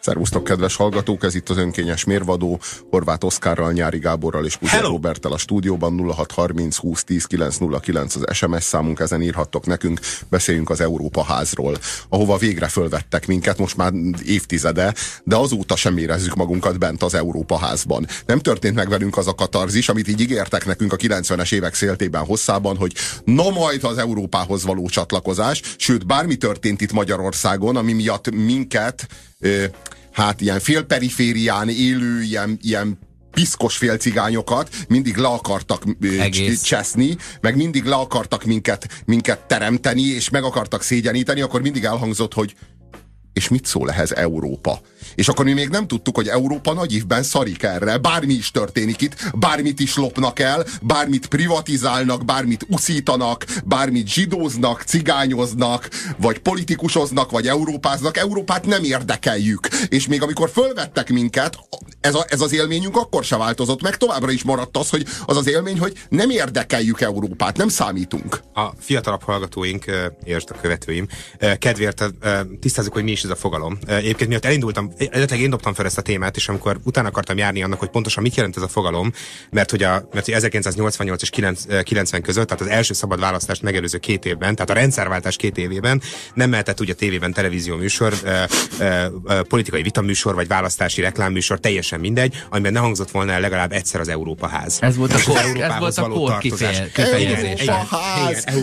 Szervusztok, kedves hallgatók! Ez itt az önkényes mérvadó. Horváth Oszkárral, Nyári Gáborral és Puzsér Robertel a stúdióban 0630 20 10 909 az SMS számunk, ezen írhattok nekünk. Beszéljünk az Európa házról, ahova végre fölvettek minket, most már évtizede, de azóta sem érezzük magunkat bent az Európa házban. Nem történt meg velünk az a katarzis, amit így ígértek nekünk a 90-es évek széltében hosszában, hogy na majd az Európához való csatlakozás, sőt bármi történt itt Magyarországon, ami miatt minket hát ilyen félperiférián élő, ilyen, ilyen piszkos félcigányokat mindig le akartak Egész. cseszni, meg mindig le akartak minket, minket teremteni, és meg akartak szégyeníteni, akkor mindig elhangzott, hogy és mit szól ehhez Európa? És akkor mi még nem tudtuk, hogy Európa nagy évben szarik erre. Bármi is történik itt, bármit is lopnak el, bármit privatizálnak, bármit uszítanak, bármit zsidóznak, cigányoznak, vagy politikusoznak, vagy európáznak. Európát nem érdekeljük. És még amikor fölvettek minket, ez, a, ez az élményünk akkor se változott meg, továbbra is maradt az, hogy az az élmény, hogy nem érdekeljük Európát, nem számítunk. A fiatalabb hallgatóink és a követőim kedvéért tisztázzuk, hogy mi is a fogalom. Egyébként miatt elindultam, eredetileg én dobtam fel ezt a témát, és amikor utána akartam járni annak, hogy pontosan mit jelent ez a fogalom, mert hogy, a, mert hogy 1988 és 90 között, tehát az első szabad választást megelőző két évben, tehát a rendszerváltás két évében nem mehetett ugye tévében televízió műsor, e, e, politikai vitaműsor, vagy választási reklámműsor, teljesen mindegy, amiben ne hangzott volna el legalább egyszer az Európa ház. Ez volt a kor, ez volt a kor kifejezés.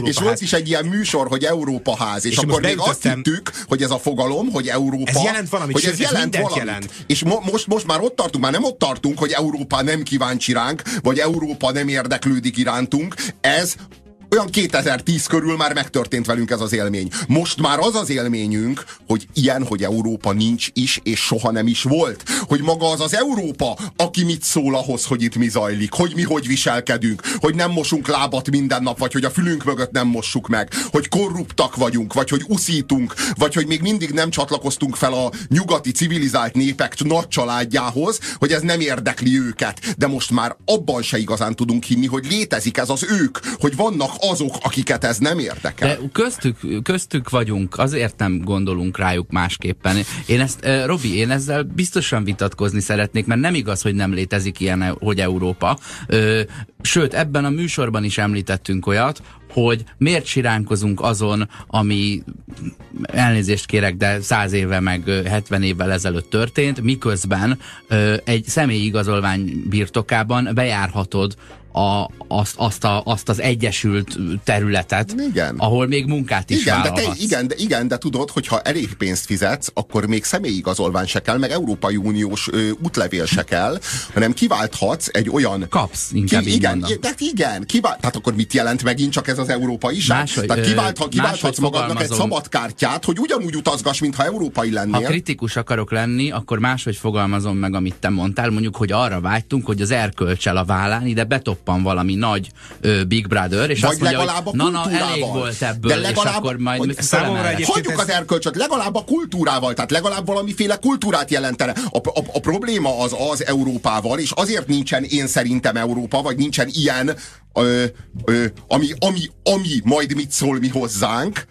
És volt is egy ilyen műsor, hogy Európa ház, és, és akkor még azt hittük, hogy ez a fogalom, hogy Európa, ez jelent valamit, hogy ez jelent valamit. Jelent. És mo most, most már ott tartunk, már nem ott tartunk, hogy Európa nem kíváncsi ránk, vagy Európa nem érdeklődik irántunk. Ez olyan 2010 körül már megtörtént velünk ez az élmény. Most már az az élményünk, hogy ilyen, hogy Európa nincs is, és soha nem is volt. Hogy maga az az Európa, aki mit szól ahhoz, hogy itt mi zajlik, hogy mi hogy viselkedünk, hogy nem mosunk lábat minden nap, vagy hogy a fülünk mögött nem mossuk meg, hogy korruptak vagyunk, vagy hogy uszítunk, vagy hogy még mindig nem csatlakoztunk fel a nyugati civilizált népek nagy családjához, hogy ez nem érdekli őket. De most már abban se igazán tudunk hinni, hogy létezik ez az ők, hogy vannak azok, akiket ez nem érdekel. De köztük, köztük vagyunk, azért nem gondolunk rájuk másképpen. Én ezt, eh, Robi, én ezzel biztosan vitatkozni szeretnék, mert nem igaz, hogy nem létezik ilyen, hogy Európa. Sőt, ebben a műsorban is említettünk olyat, hogy miért siránkozunk azon, ami elnézést kérek, de száz éve meg 70 évvel ezelőtt történt, miközben egy személyi igazolvány birtokában bejárhatod a, azt, azt, a, azt az egyesült területet, igen. ahol még munkát is igen, de te, igen, de, igen, de tudod, hogyha elég pénzt fizetsz, akkor még személyigazolvány se kell, meg Európai Uniós ö, útlevél se kell, hanem kiválthatsz egy olyan... Kapsz, inkább ki, igen, de igen, kivált, tehát akkor mit jelent megint csak ez az európai is? Máshogy, tehát kivált, kiválthatsz magadnak egy szabad kártyát, hogy ugyanúgy utazgass, mintha európai lennél. Ha kritikus akarok lenni, akkor máshogy fogalmazom meg, amit te mondtál, mondjuk, hogy arra vágytunk, hogy az erkölcsel a vállán ide betop Európában valami nagy ö, Big Brother, és Vagy azt mondja, legalább hogy na, na, elég volt ebből, de legalább, és akkor majd Hagyjuk az erkölcsöt, legalább a kultúrával, tehát legalább valamiféle kultúrát jelentene. A, a, a probléma az az Európával, és azért nincsen én szerintem Európa, vagy nincsen ilyen, ö, ö, ami, ami, ami majd mit szól mi hozzánk,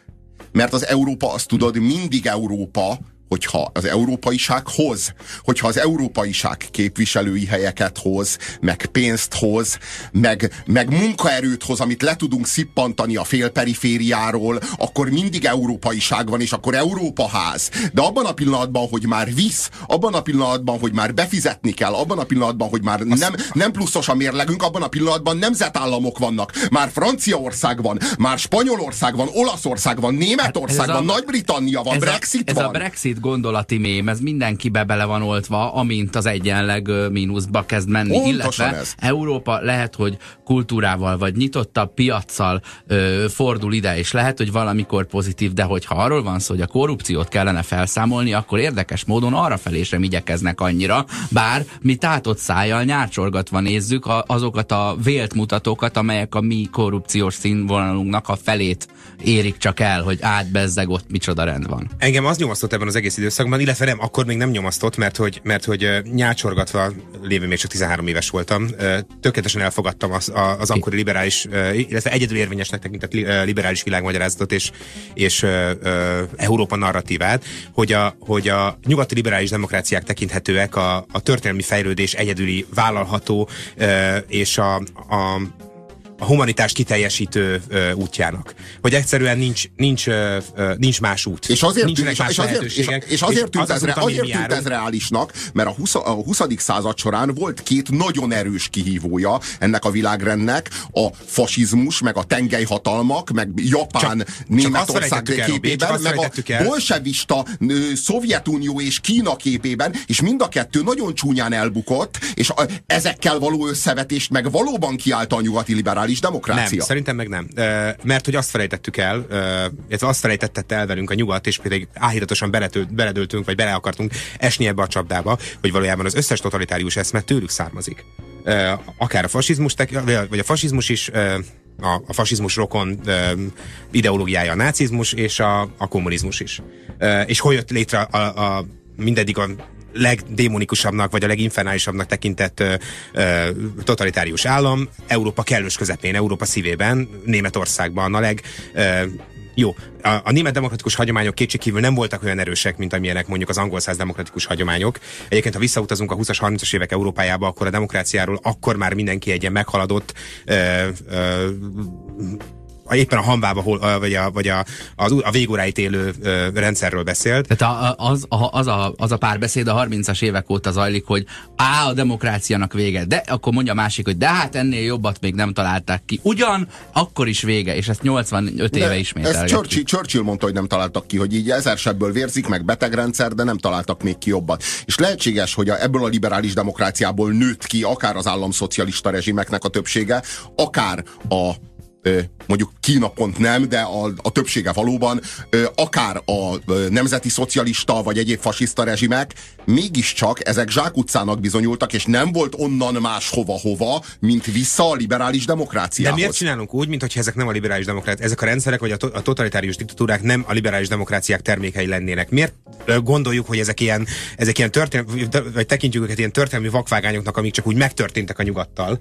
mert az Európa, azt tudod, mindig Európa, hogyha az európaiság hoz, hogyha az európaiság képviselői helyeket hoz, meg pénzt hoz, meg, meg munkaerőt hoz, amit le tudunk szippantani a félperifériáról, akkor mindig európaiság van, és akkor Európa ház. De abban a pillanatban, hogy már visz, abban a pillanatban, hogy már befizetni kell, abban a pillanatban, hogy már nem, nem pluszos a mérlegünk, abban a pillanatban nemzetállamok vannak. Már Franciaország van, már Spanyolország van, Olaszország van, Németország hát van, Nagy-Britannia van, Brexit a, ez van. A Brexit két gondolati mém, ez mindenkibe bele van oltva, amint az egyenleg mínuszba kezd menni. Pontosan Illetve ez. Európa lehet, hogy kultúrával vagy nyitottabb piaccal ö, fordul ide, és lehet, hogy valamikor pozitív, de hogyha arról van szó, hogy a korrupciót kellene felszámolni, akkor érdekes módon arra felé sem igyekeznek annyira, bár mi tátott szájjal nyárcsorgatva nézzük a, azokat a vélt mutatókat, amelyek a mi korrupciós színvonalunknak a felét érik csak el, hogy átbezzeg ott micsoda rend van. Engem az nyomasztott ebben az egész egész időszakban, illetve nem, akkor még nem nyomasztott, mert hogy, mert hogy nyácsorgatva lévő még csak 13 éves voltam, tökéletesen elfogadtam az, az akkori liberális, illetve egyedül érvényesnek tekintett liberális világmagyarázatot és, és Európa narratívát, hogy a, hogy a nyugati liberális demokráciák tekinthetőek a, a történelmi fejlődés egyedüli vállalható és a, a a humanitás kiteljesítő ö, útjának. Hogy egyszerűen nincs, nincs, ö, nincs más út. És azért, tűnt, és, és azért, és, és azért tűnt, ez, azért tűnt ez reálisnak, mert a 20, a 20. század során volt két nagyon erős kihívója ennek a világrendnek, a fasizmus, meg a tengelyhatalmak, meg Japán, csak, Németország csak képében, el, meg a bolsevista Szovjetunió és Kína képében, és mind a kettő nagyon csúnyán elbukott, és a, ezekkel való összevetést meg valóban kiállta a nyugati liberális liberális demokrácia. Nem, szerintem meg nem. Mert hogy azt felejtettük el, ez azt felejtette el velünk a nyugat, és pedig áhíratosan beledöltünk, vagy bele akartunk esni ebbe a csapdába, hogy valójában az összes totalitárius eszme tőlük származik. Akár a fasizmus, vagy a fasizmus is a, fasizmus rokon e, ideológiája a nácizmus és a, a kommunizmus is. És hogy jött létre a, a mindeddig a legdémonikusabbnak, vagy a leginfernálisabbnak tekintett ö, ö, totalitárius állam Európa kellős közepén, Európa szívében, Németországban a leg ö, jó, a, a német demokratikus hagyományok kétségkívül nem voltak olyan erősek, mint amilyenek mondjuk az angol száz demokratikus hagyományok. Egyébként, ha visszautazunk a 20-as, 30-as évek Európájába, akkor a demokráciáról akkor már mindenki egy ilyen meghaladott ö, ö, éppen a hambába, hol, vagy, a, vagy a, az, a végóráit élő ö, rendszerről beszélt. Tehát a, az, a, az, a, az a párbeszéd a 30-as évek óta zajlik, hogy á, a demokráciának vége, de akkor mondja a másik, hogy de hát ennél jobbat még nem találták ki. Ugyan, akkor is vége, és ezt 85 de éve ismét. Ezt Churchill, Churchill mondta, hogy nem találtak ki, hogy így ezer sebből vérzik, meg betegrendszer, de nem találtak még ki jobbat. És lehetséges, hogy a, ebből a liberális demokráciából nőtt ki akár az államszocialista rezsimeknek a többsége, akár a mondjuk Kína pont nem, de a, a többsége valóban, akár a nemzeti szocialista vagy egyéb fasiszta rezsimek, mégiscsak ezek zsákutcának bizonyultak, és nem volt onnan más hova-hova, mint vissza a liberális demokráciához. De miért csinálunk úgy, mintha ezek nem a liberális demokráciák, ezek a rendszerek vagy a, to- a totalitárius diktatúrák nem a liberális demokráciák termékei lennének? Miért gondoljuk, hogy ezek ilyen, ezek ilyen történelmi, vagy tekintjük őket ilyen történelmi vakvágányoknak, amik csak úgy megtörténtek a nyugattal,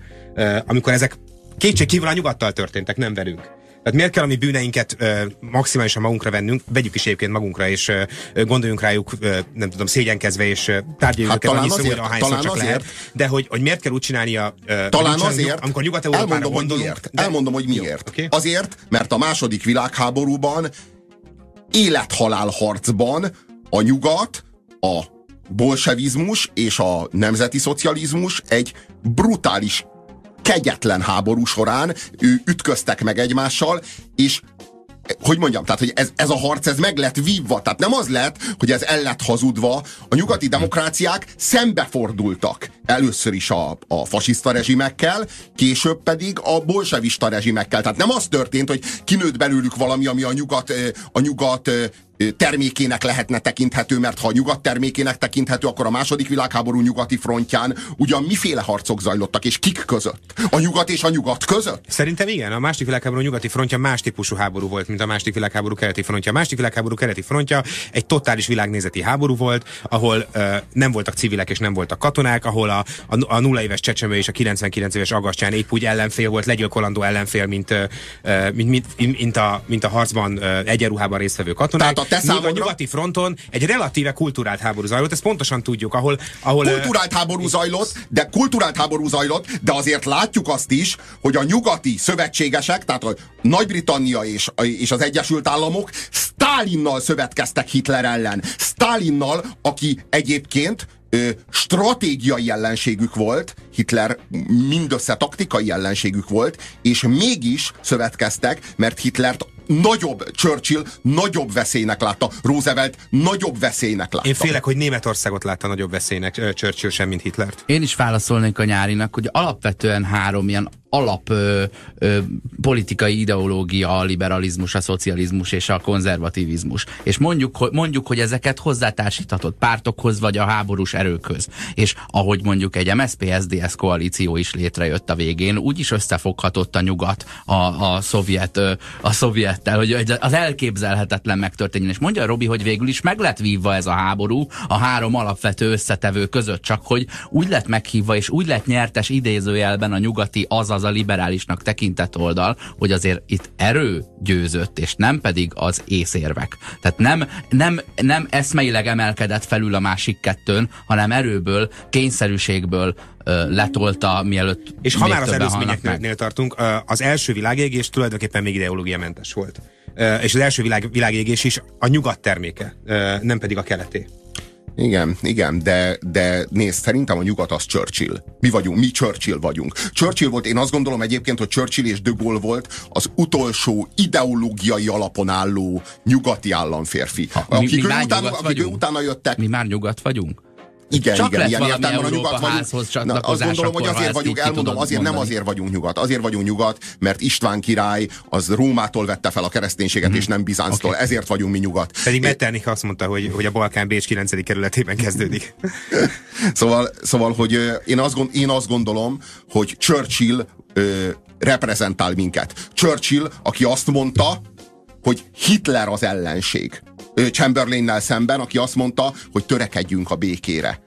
amikor ezek Kétség kívül a nyugattal történtek, nem velünk. Tehát miért kell a mi bűneinket ö, maximálisan magunkra vennünk, vegyük is egyébként magunkra, és ö, gondoljunk rájuk, ö, nem tudom, szégyenkezve, és tárgyaljuk hát őket annyiszor, újra, ahányszor csak azért, lehet. De hogy, hogy miért kell úgy csinálnia, ö, talán azért, amikor Nyugat-Európára gondolunk. Hogy miért. De... Elmondom, hogy miért. Jó, okay. Azért, mert a második világháborúban élethalál harcban a nyugat, a bolsevizmus és a nemzeti szocializmus egy brutális kegyetlen háború során ő ütköztek meg egymással, és hogy mondjam, tehát hogy ez, ez a harc ez meg lett vívva, tehát nem az lett, hogy ez el lett hazudva, a nyugati demokráciák szembefordultak először is a, a fasiszta rezsimekkel, később pedig a bolsevista rezsimekkel. Tehát nem az történt, hogy kinőtt belőlük valami, ami a nyugat, a nyugat termékének lehetne tekinthető, mert ha a nyugat termékének tekinthető, akkor a második világháború nyugati frontján ugyan miféle harcok zajlottak, és kik között? A nyugat és a nyugat között? Szerintem igen, a második világháború nyugati frontja más típusú háború volt, mint a második világháború keleti frontja. A második világháború keleti frontja egy totális világnézeti háború volt, ahol uh, nem voltak civilek és nem voltak katonák, ahol a, a, a nulla éves csecsemő és a 99 éves agasztján épp úgy ellenfél volt, legyilkolandó ellenfél, mint, uh, mint, mint, mint, a, mint a harcban uh, egyenruhában résztvevő katonák. Tehát te számodra... a nyugati fronton egy relatíve kulturált háború zajlott, ezt pontosan tudjuk, ahol... ahol kulturált háború zajlott, de kulturált háború zajlott, de azért látjuk azt is, hogy a nyugati szövetségesek, tehát a Nagy-Britannia és, és az Egyesült Államok Stálinnal szövetkeztek Hitler ellen. Stálinnal, aki egyébként stratégiai ellenségük volt, Hitler mindössze taktikai ellenségük volt, és mégis szövetkeztek, mert Hitlert nagyobb, Churchill nagyobb veszélynek látta, Roosevelt nagyobb veszélynek látta. Én félek, hogy Németországot látta nagyobb veszélynek Churchill sem, mint Hitlert. Én is válaszolnék a nyárinak, hogy alapvetően három ilyen alap ö, ö, politikai ideológia a liberalizmus, a szocializmus és a konzervativizmus. És mondjuk, hogy, mondjuk, hogy ezeket hozzátársíthatod pártokhoz vagy a háborús erőkhöz. És ahogy mondjuk egy MSZP-SZDSZ koalíció is létrejött a végén, úgy is összefoghatott a nyugat a, a, szovjet, a szovjettel, hogy az elképzelhetetlen megtörténjen. És mondja Robi, hogy végül is meg lett vívva ez a háború a három alapvető összetevő között, csak hogy úgy lett meghívva és úgy lett nyertes idézőjelben a nyugati, azaz a liberálisnak tekintett oldal, hogy azért itt erő győzött, és nem pedig az észérvek. Tehát nem, nem, nem eszmeileg emelkedett felül a másik kettőn, hanem erőből, kényszerűségből letolta, mielőtt És ha már az előzményeknél tartunk, az első világégés tulajdonképpen még ideológiamentes volt. És az első világ, világégés is a nyugat terméke, nem pedig a keleté. Igen, igen, de, de nézd, szerintem a nyugat az Churchill. Mi vagyunk, mi Churchill vagyunk. Churchill volt, én azt gondolom egyébként, hogy Churchill és de Gaulle volt az utolsó ideológiai alapon álló nyugati államférfi. Akik, mi, mi ő utána, akik ő utána jöttek. Mi már nyugat vagyunk? Igen, Csak igen, ilyen értelemben a nyugat vagyunk. Na, azt gondolom, hogy azért vagyunk, elmondom, azért mondani. nem azért vagyunk nyugat. Azért vagyunk nyugat, mert István király az Rómától vette fel a kereszténységet, mm. és nem Bizánctól. Okay. Ezért vagyunk mi nyugat. Pedig Metternich azt mondta, hogy, hogy a Balkán Bécs 9. kerületében kezdődik. szóval, szóval, hogy én azt, gond, én azt gondolom, hogy Churchill ö, reprezentál minket. Churchill, aki azt mondta, hogy Hitler az ellenség. Chamberlainnel szemben, aki azt mondta, hogy törekedjünk a békére.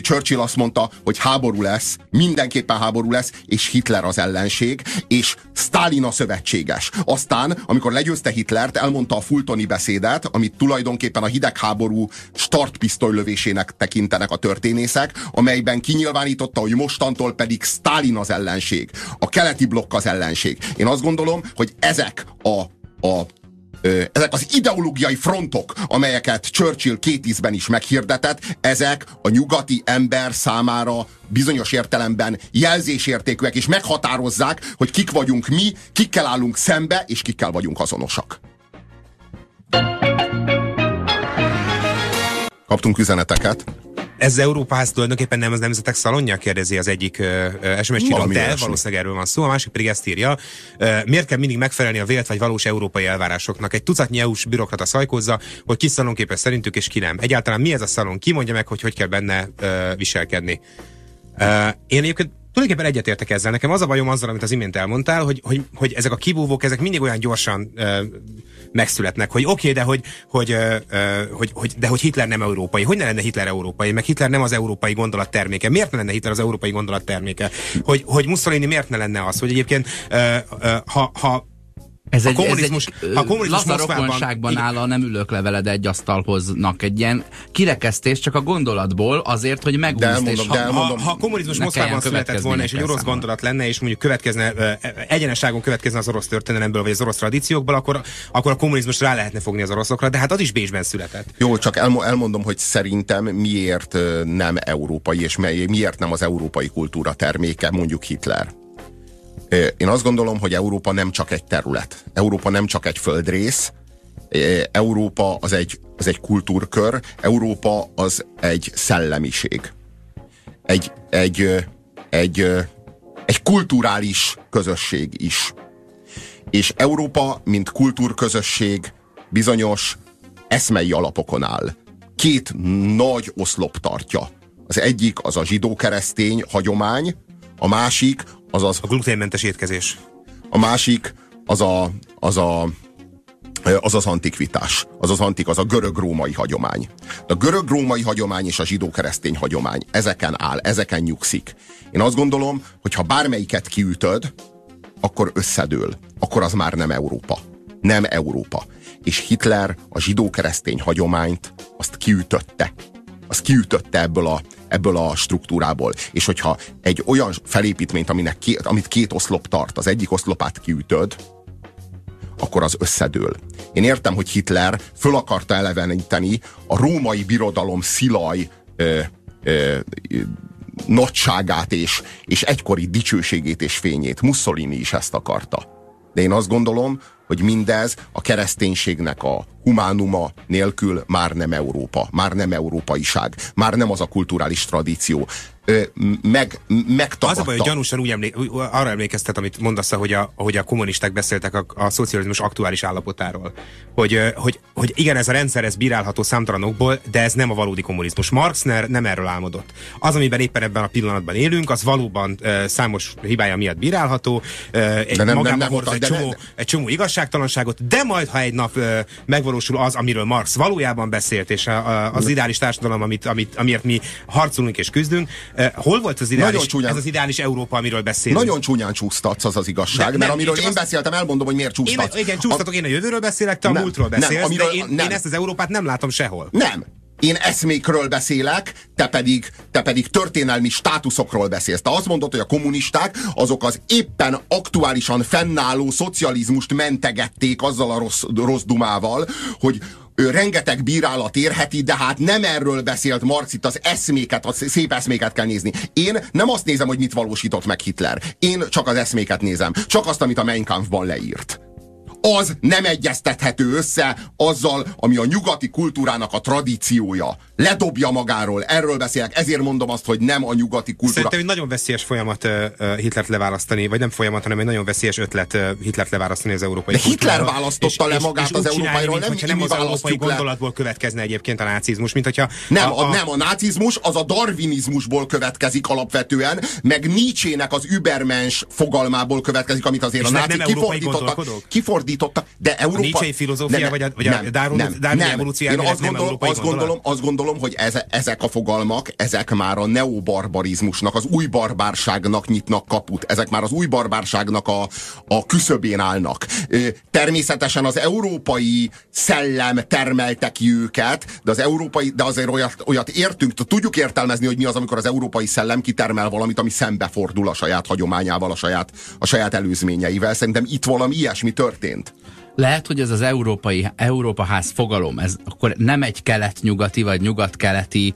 Churchill azt mondta, hogy háború lesz, mindenképpen háború lesz, és Hitler az ellenség, és Stalin a szövetséges. Aztán, amikor legyőzte Hitlert, elmondta a Fultoni beszédet, amit tulajdonképpen a hidegháború startpisztolylövésének tekintenek a történészek, amelyben kinyilvánította, hogy mostantól pedig Stalin az ellenség, a keleti blokk az ellenség. Én azt gondolom, hogy ezek a, a ezek az ideológiai frontok, amelyeket Churchill két ízben is meghirdetett, ezek a nyugati ember számára bizonyos értelemben jelzésértékűek, és meghatározzák, hogy kik vagyunk mi, kikkel állunk szembe, és kikkel vagyunk azonosak. Kaptunk üzeneteket. Ez Európáz tulajdonképpen nem az nemzetek szalonja, kérdezi az egyik uh, SMS csilló, de valószínűleg erről van szó, a másik pedig ezt írja. Uh, miért kell mindig megfelelni a vélt vagy valós európai elvárásoknak? Egy tucatnyi EU-s bürokrata szajkozza, hogy ki szalonképes szerintük és ki nem. Egyáltalán mi ez a szalon? Ki mondja meg, hogy hogy kell benne uh, viselkedni? Uh, én egyébként tulajdonképpen egyetértek ezzel. Nekem az a bajom azzal, amit az imént elmondtál, hogy, hogy, hogy ezek a kibúvók, ezek mindig olyan gyorsan uh, megszületnek, hogy oké, okay, de hogy, hogy, hogy, hogy, de hogy Hitler nem európai. Hogy ne lenne Hitler európai? Meg Hitler nem az európai gondolat terméke. Miért ne lenne Hitler az európai gondolat terméke? Hogy, hogy Mussolini miért ne lenne az? Hogy egyébként ha, ha ez egy, a kommunizmus, ez egy, a kommunizmus Moszkvában áll a nem ülök leveled egy asztalhoznak egy ilyen kirekesztés csak a gondolatból azért, hogy megúszt. És ha, ha, ha a kommunizmus Moszkvában született volna, és egy orosz gondolat lenne, és mondjuk következne, egyeneságon következne az orosz történelemből, vagy az orosz tradíciókból, akkor, akkor a kommunizmus rá lehetne fogni az oroszokra, de hát az is Bécsben született. Jó, csak elmondom, hogy szerintem miért nem európai, és miért nem az európai kultúra terméke, mondjuk Hitler. Én azt gondolom, hogy Európa nem csak egy terület. Európa nem csak egy földrész. Európa az egy, az egy kultúrkör. Európa az egy szellemiség. Egy, egy, egy, egy kulturális közösség is. És Európa, mint kultúrközösség bizonyos eszmei alapokon áll. Két nagy oszlop tartja. Az egyik az a zsidó-keresztény hagyomány, a másik az az... A gluténmentes étkezés. A másik az a, az a az az antikvitás, az az antik, az a görög-római hagyomány. A görög-római hagyomány és a zsidó-keresztény hagyomány ezeken áll, ezeken nyugszik. Én azt gondolom, hogy ha bármelyiket kiütöd, akkor összedől. Akkor az már nem Európa. Nem Európa. És Hitler a zsidó-keresztény hagyományt azt kiütötte. Azt kiütötte ebből a, ebből a struktúrából. És hogyha egy olyan felépítményt, aminek két, amit két oszlop tart, az egyik oszlopát kiütöd, akkor az összedől. Én értem, hogy Hitler föl akarta eleveníteni a római birodalom szilaj ö, ö, ö, nagyságát és, és egykori dicsőségét és fényét. Mussolini is ezt akarta. De én azt gondolom, hogy mindez a kereszténységnek a humánuma nélkül már nem Európa, már nem európaiság, már nem az a kulturális tradíció meg, megtagadta. Az a baj, hogy gyanúsan úgy emlé- arra emlékeztet, amit mondasz, hogy a, hogy a kommunisták beszéltek a, a szocializmus aktuális állapotáról. Hogy, hogy, hogy igen, ez a rendszer, ez bírálható számtalanokból, de ez nem a valódi kommunizmus. Marx nem erről álmodott. Az, amiben éppen ebben a pillanatban élünk, az valóban uh, számos hibája miatt bírálható, uh, egy de nem, nem, nem, egy, de csomó, nem. egy csomó igazságtalanságot, de majd, ha egy nap uh, megvalósul az, amiről Marx valójában beszélt, és a, a, az ideális társadalom, amit, amit, amiért mi harcolunk és küzdünk, Hol volt az ideális, csúnyán, ez az ideális Európa, amiről beszélünk? Nagyon csúnyán csúsztatsz, az az igazság, de, mert amiről én, én beszéltem, elmondom, hogy miért csúsztatsz. Én, igen, csúsztatok, a, én a jövőről beszélek, te a nem, múltról beszélsz, nem, amiről, de én, nem. én ezt az Európát nem látom sehol. Nem, én eszmékről beszélek, te pedig, te pedig történelmi státuszokról beszélsz. Te azt mondod, hogy a kommunisták azok az éppen aktuálisan fennálló szocializmust mentegették azzal a rossz, rossz dumával, hogy ő rengeteg bírálat érheti, de hát nem erről beszélt Marx, itt az eszméket, a szép eszméket kell nézni. Én nem azt nézem, hogy mit valósított meg Hitler. Én csak az eszméket nézem. Csak azt, amit a Mein Kampfban leírt az nem egyeztethető össze azzal, ami a nyugati kultúrának a tradíciója. Ledobja magáról, erről beszélek, ezért mondom azt, hogy nem a nyugati kultúra. Szerintem egy nagyon veszélyes folyamat uh, Hitlert leválasztani, vagy nem folyamat, hanem egy nagyon veszélyes ötlet uh, Hitlert leválasztani az európai De Hitler választotta és, le magát és, és az európairól, nem, nem, nem az európai le. gondolatból következne egyébként a nácizmus, mint hogyha... Nem, a, a, nem, a nácizmus az a darwinizmusból következik alapvetően, meg Nietzsének az übermens fogalmából következik, amit azért a nácik kifordítottak, kifordítottak, de Európa... A Nietzsche filozófia, ne, vagy a, vagy nem, a Darwin, nem, Darwin nem. Én azt gondolom, azt, gondolom, azt gondolom, hogy ez, ezek a fogalmak, ezek már a neobarbarizmusnak, az új barbárságnak nyitnak kaput. Ezek már az új barbárságnak a, a küszöbén állnak. Természetesen az európai szellem termelte ki őket, de az európai, de azért olyat, olyat értünk, tudjuk értelmezni, hogy mi az, amikor az európai szellem kitermel valamit, ami szembefordul a saját hagyományával, a saját, a saját előzményeivel. Szerintem itt valami ilyesmi történt. Lehet, hogy ez az európai Európa ház fogalom, ez akkor nem egy kelet-nyugati vagy nyugat-keleti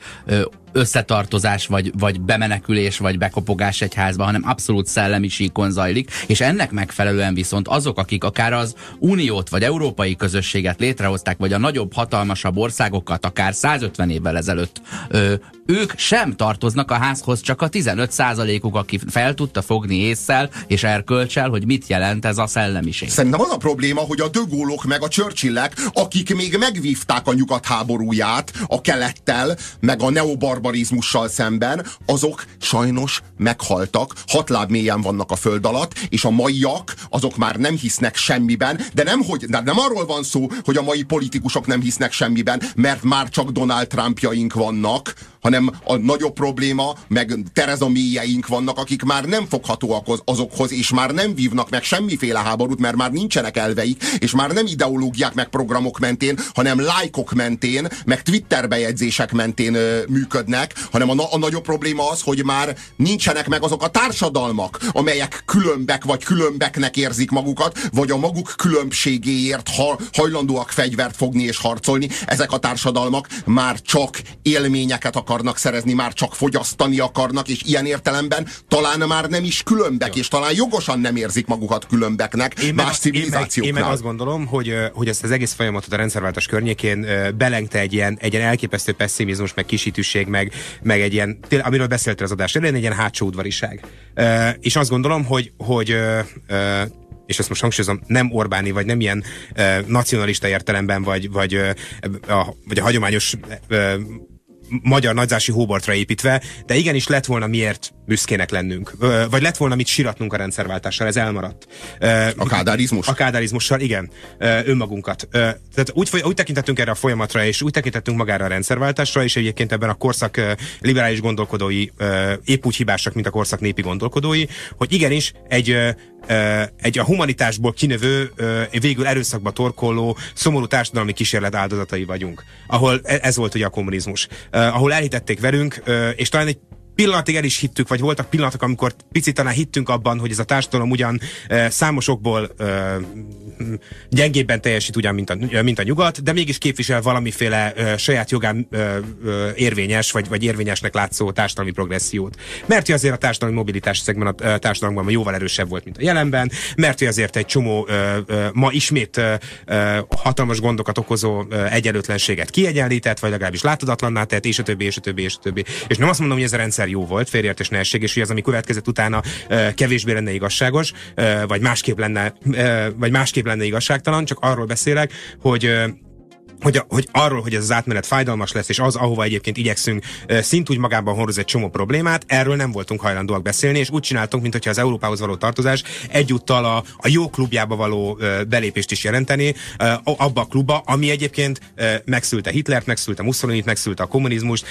összetartozás, vagy, vagy bemenekülés, vagy bekopogás egy házba, hanem abszolút szellemi síkon zajlik, és ennek megfelelően viszont azok, akik akár az uniót, vagy európai közösséget létrehozták, vagy a nagyobb, hatalmasabb országokat akár 150 évvel ezelőtt, ö, ők sem tartoznak a házhoz, csak a 15 százalékuk, aki fel tudta fogni észsel és erkölcsel, hogy mit jelent ez a szellemiség. Szerintem az a probléma, hogy a dögólok meg a Churchillek, akik még megvívták a nyugat háborúját a kelettel, meg a neobar barbarizmussal szemben, azok sajnos meghaltak, hat láb mélyen vannak a föld alatt, és a maiak, azok már nem hisznek semmiben, de nem, hogy, de nem arról van szó, hogy a mai politikusok nem hisznek semmiben, mert már csak Donald Trumpjaink vannak, hanem a nagyobb probléma, meg Tereza mélyeink vannak, akik már nem foghatóak azokhoz, és már nem vívnak meg semmiféle háborút, mert már nincsenek elveik, és már nem ideológiák meg programok mentén, hanem lájkok mentén, meg Twitter bejegyzések mentén ö, működnek, hanem a, a nagyobb probléma az, hogy már nincsenek meg azok a társadalmak, amelyek különbek vagy különbeknek érzik magukat, vagy a maguk különbségéért ha, hajlandóak fegyvert fogni és harcolni. Ezek a társadalmak már csak élményeket akar akarnak szerezni, már csak fogyasztani akarnak, és ilyen értelemben talán már nem is különbek, Jó. és talán jogosan nem érzik magukat különbeknek én más meg, civilizációknál. Én meg, én meg azt gondolom, hogy, hogy ezt az egész folyamatot a rendszerváltás környékén belengte egy ilyen, egy ilyen elképesztő pessimizmus, meg kisítőség, meg, meg egy ilyen, amiről beszéltél az adás elején, egy ilyen hátsó udvariság. És azt gondolom, hogy, hogy és ezt most hangsúlyozom, nem Orbáni, vagy nem ilyen uh, nacionalista értelemben, vagy, vagy, uh, a, vagy a hagyományos uh, magyar nagyzási hóbortra építve, de igenis lett volna miért büszkének lennünk. Vagy lett volna mit siratnunk a rendszerváltással, ez elmaradt. A kádárizmus? A kádárizmussal, igen. Önmagunkat. Tehát úgy, úgy tekintettünk erre a folyamatra, és úgy tekintettünk magára a rendszerváltásra, és egyébként ebben a korszak liberális gondolkodói épp úgy hibásak, mint a korszak népi gondolkodói, hogy igenis egy egy a humanitásból kinövő, végül erőszakba torkolló, szomorú társadalmi kísérlet áldozatai vagyunk. Ahol e, ez volt ugye a kommunizmus. Ahol elhitették velünk, és talán egy pillanatig el is hittük, vagy voltak pillanatok, amikor picit talán hittünk abban, hogy ez a társadalom ugyan e, számosokból e, gyengébben teljesít ugyan, mint a, mint a nyugat, de mégis képvisel valamiféle e, saját jogán e, e, érvényes, vagy, vagy érvényesnek látszó társadalmi progressziót. Mert hogy azért a társadalmi mobilitás szegben a társadalomban jóval erősebb volt, mint a jelenben, mert hogy azért egy csomó e, e, ma ismét e, e, hatalmas gondokat okozó e, egyenlőtlenséget kiegyenlített, vagy legalábbis látadatlanná tett, és a többi, és a többi, és a többi. És nem azt mondom, hogy ez a rendszer rendszer jó volt, félreértés ne és hogy az, ami következett utána kevésbé lenne igazságos, vagy másképp lenne, vagy másképp lenne igazságtalan, csak arról beszélek, hogy hogy, a, hogy arról, hogy ez az átmenet fájdalmas lesz, és az, ahova egyébként igyekszünk, szintúgy magában hordoz egy csomó problémát, erről nem voltunk hajlandóak beszélni, és úgy csináltunk, mintha az Európához való tartozás egyúttal a, a jó klubjába való belépést is jelenteni, abba a klubba, ami egyébként megszülte Hitlert, megszülte Mussolinit, megszülte a kommunizmust,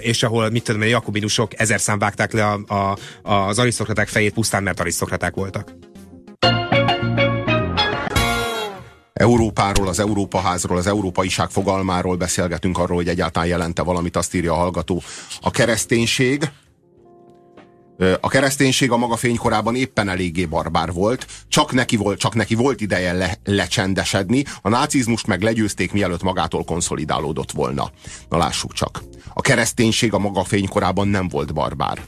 és ahol, mit tudom, a jakobinusok ezer szám vágták le a, a, az arisztokraták fejét pusztán, mert arisztokraták voltak. Európáról, az Európaházról, az európaiság fogalmáról beszélgetünk arról, hogy egyáltalán jelente valamit, azt írja a hallgató. A kereszténység, a kereszténység a maga fénykorában éppen eléggé barbár volt, csak neki volt, csak neki volt ideje le, lecsendesedni, a nácizmust meg legyőzték, mielőtt magától konszolidálódott volna. Na lássuk csak. A kereszténység a maga fénykorában nem volt barbár.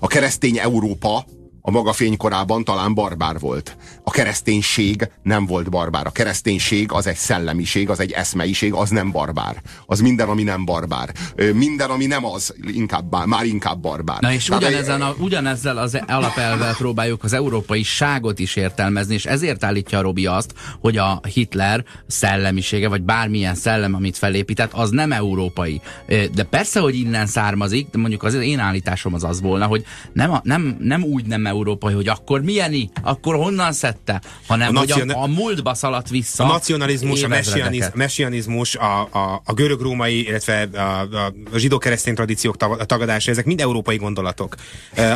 A keresztény Európa a maga fénykorában talán barbár volt. A kereszténység nem volt barbár. A kereszténység az egy szellemiség, az egy eszmeiség, az nem barbár. Az minden, ami nem barbár. Minden, ami nem az, inkább, már inkább barbár. Na és ugyanezen a, ugyanezzel az alapelvel próbáljuk az európai ságot is értelmezni, és ezért állítja a Robi azt, hogy a Hitler szellemisége, vagy bármilyen szellem, amit felépített, az nem európai. De persze, hogy innen származik, de mondjuk az én állításom az az volna, hogy nem, a, nem, nem úgy nem európai, hogy akkor milyeni, akkor honnan szedte, hanem a hogy a, a múltba szaladt vissza. A nacionalizmus, a messianizmus, messianizmus a, a, a görög-római, illetve a, a, zsidó-keresztény tradíciók tagadása, ezek mind európai gondolatok.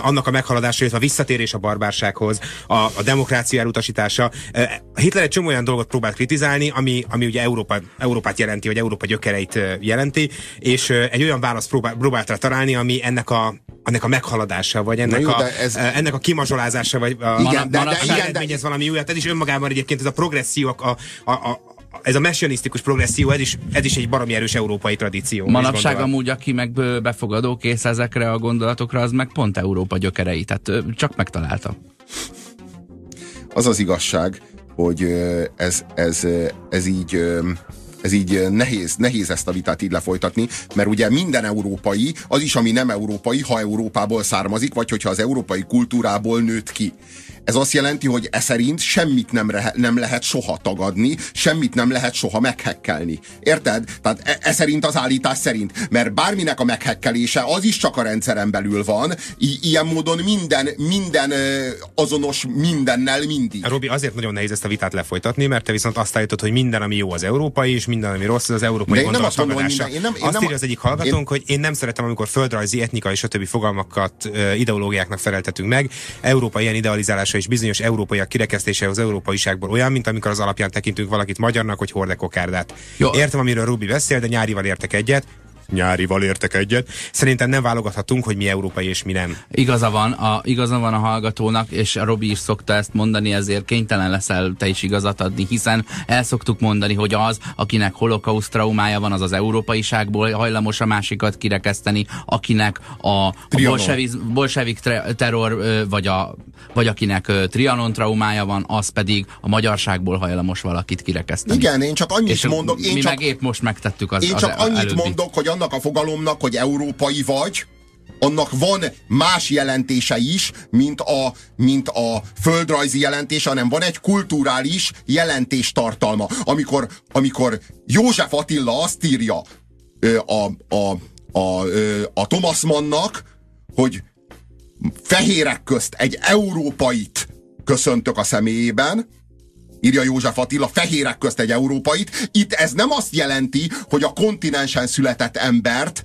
Annak a meghaladása, illetve a visszatérés a barbársághoz, a, a demokrácia elutasítása. E, Hitler egy csomó olyan dolgot próbált kritizálni, ami, ami ugye Európa, Európát jelenti, vagy Európa gyökereit jelenti, és egy olyan választ próbál, próbált rá találni, ami ennek a, ennek a meghaladása, vagy ennek, jó, a, ez... ennek a kimazsolázása, vagy a igen, de, de, igen, de, ez valami újat. Ez is önmagában egyébként ez a progresszió, a, a, a, ez a messianisztikus progresszió, ez is, ez is egy baromi erős európai tradíció. Manapság amúgy, aki meg befogadó kész ezekre a gondolatokra, az meg pont Európa gyökerei, tehát csak megtalálta. Az az igazság, hogy ez, ez, ez így ez így nehéz, nehéz ezt a vitát így lefolytatni, mert ugye minden európai, az is, ami nem európai, ha Európából származik, vagy hogyha az európai kultúrából nőtt ki. Ez azt jelenti, hogy e szerint semmit nem, rehe, nem lehet soha tagadni, semmit nem lehet soha meghekkelni. Érted? Tehát e, e szerint az állítás szerint. Mert bárminek a meghekkelése az is csak a rendszeren belül van. I- ilyen módon minden, minden azonos mindennel mindig. Robi, azért nagyon nehéz ezt a vitát lefolytatni, mert te viszont azt állítod, hogy minden, ami jó az európai, és minden, ami rossz, az az európai gondolat azt mondom, minden, én nem, én azt nem, írja az egyik hallgatónk, én... hogy én nem szeretem, amikor földrajzi, etnikai többi fogalmakat ideológiáknak feleltetünk meg. Európa ilyen idealizálása és bizonyos európaiak kirekesztése az európaiságból olyan, mint amikor az alapján tekintünk valakit magyarnak, hogy horde kokárdát. Jó. Értem, amiről Rubi beszél, de nyárival értek egyet nyárival értek egyet. Szerintem nem válogathatunk, hogy mi európai és mi nem. Igaza van a, igaza van a hallgatónak, és a Robi is szokta ezt mondani, ezért kénytelen leszel te is igazat adni, hiszen el szoktuk mondani, hogy az, akinek holokauszt traumája van, az az európaiságból hajlamos a másikat kirekeszteni, akinek a, a bolseviz, bolsevik terror, vagy, a, vagy akinek trianon traumája van, az pedig a magyarságból hajlamos valakit kirekeszteni. Igen, én csak annyit és mondok. Én mi csak, meg épp most megtettük az Én csak az annyit előbbi. mondok, hogy annak a fogalomnak, hogy európai vagy, annak van más jelentése is, mint a, mint a földrajzi jelentés, hanem van egy kulturális jelentés tartalma. Amikor, amikor József Attila azt írja a, a, a, a Thomas Mannnak, hogy fehérek közt egy európait köszöntök a személyében, írja József Attila, fehérek közt egy európait. Itt ez nem azt jelenti, hogy a kontinensen született embert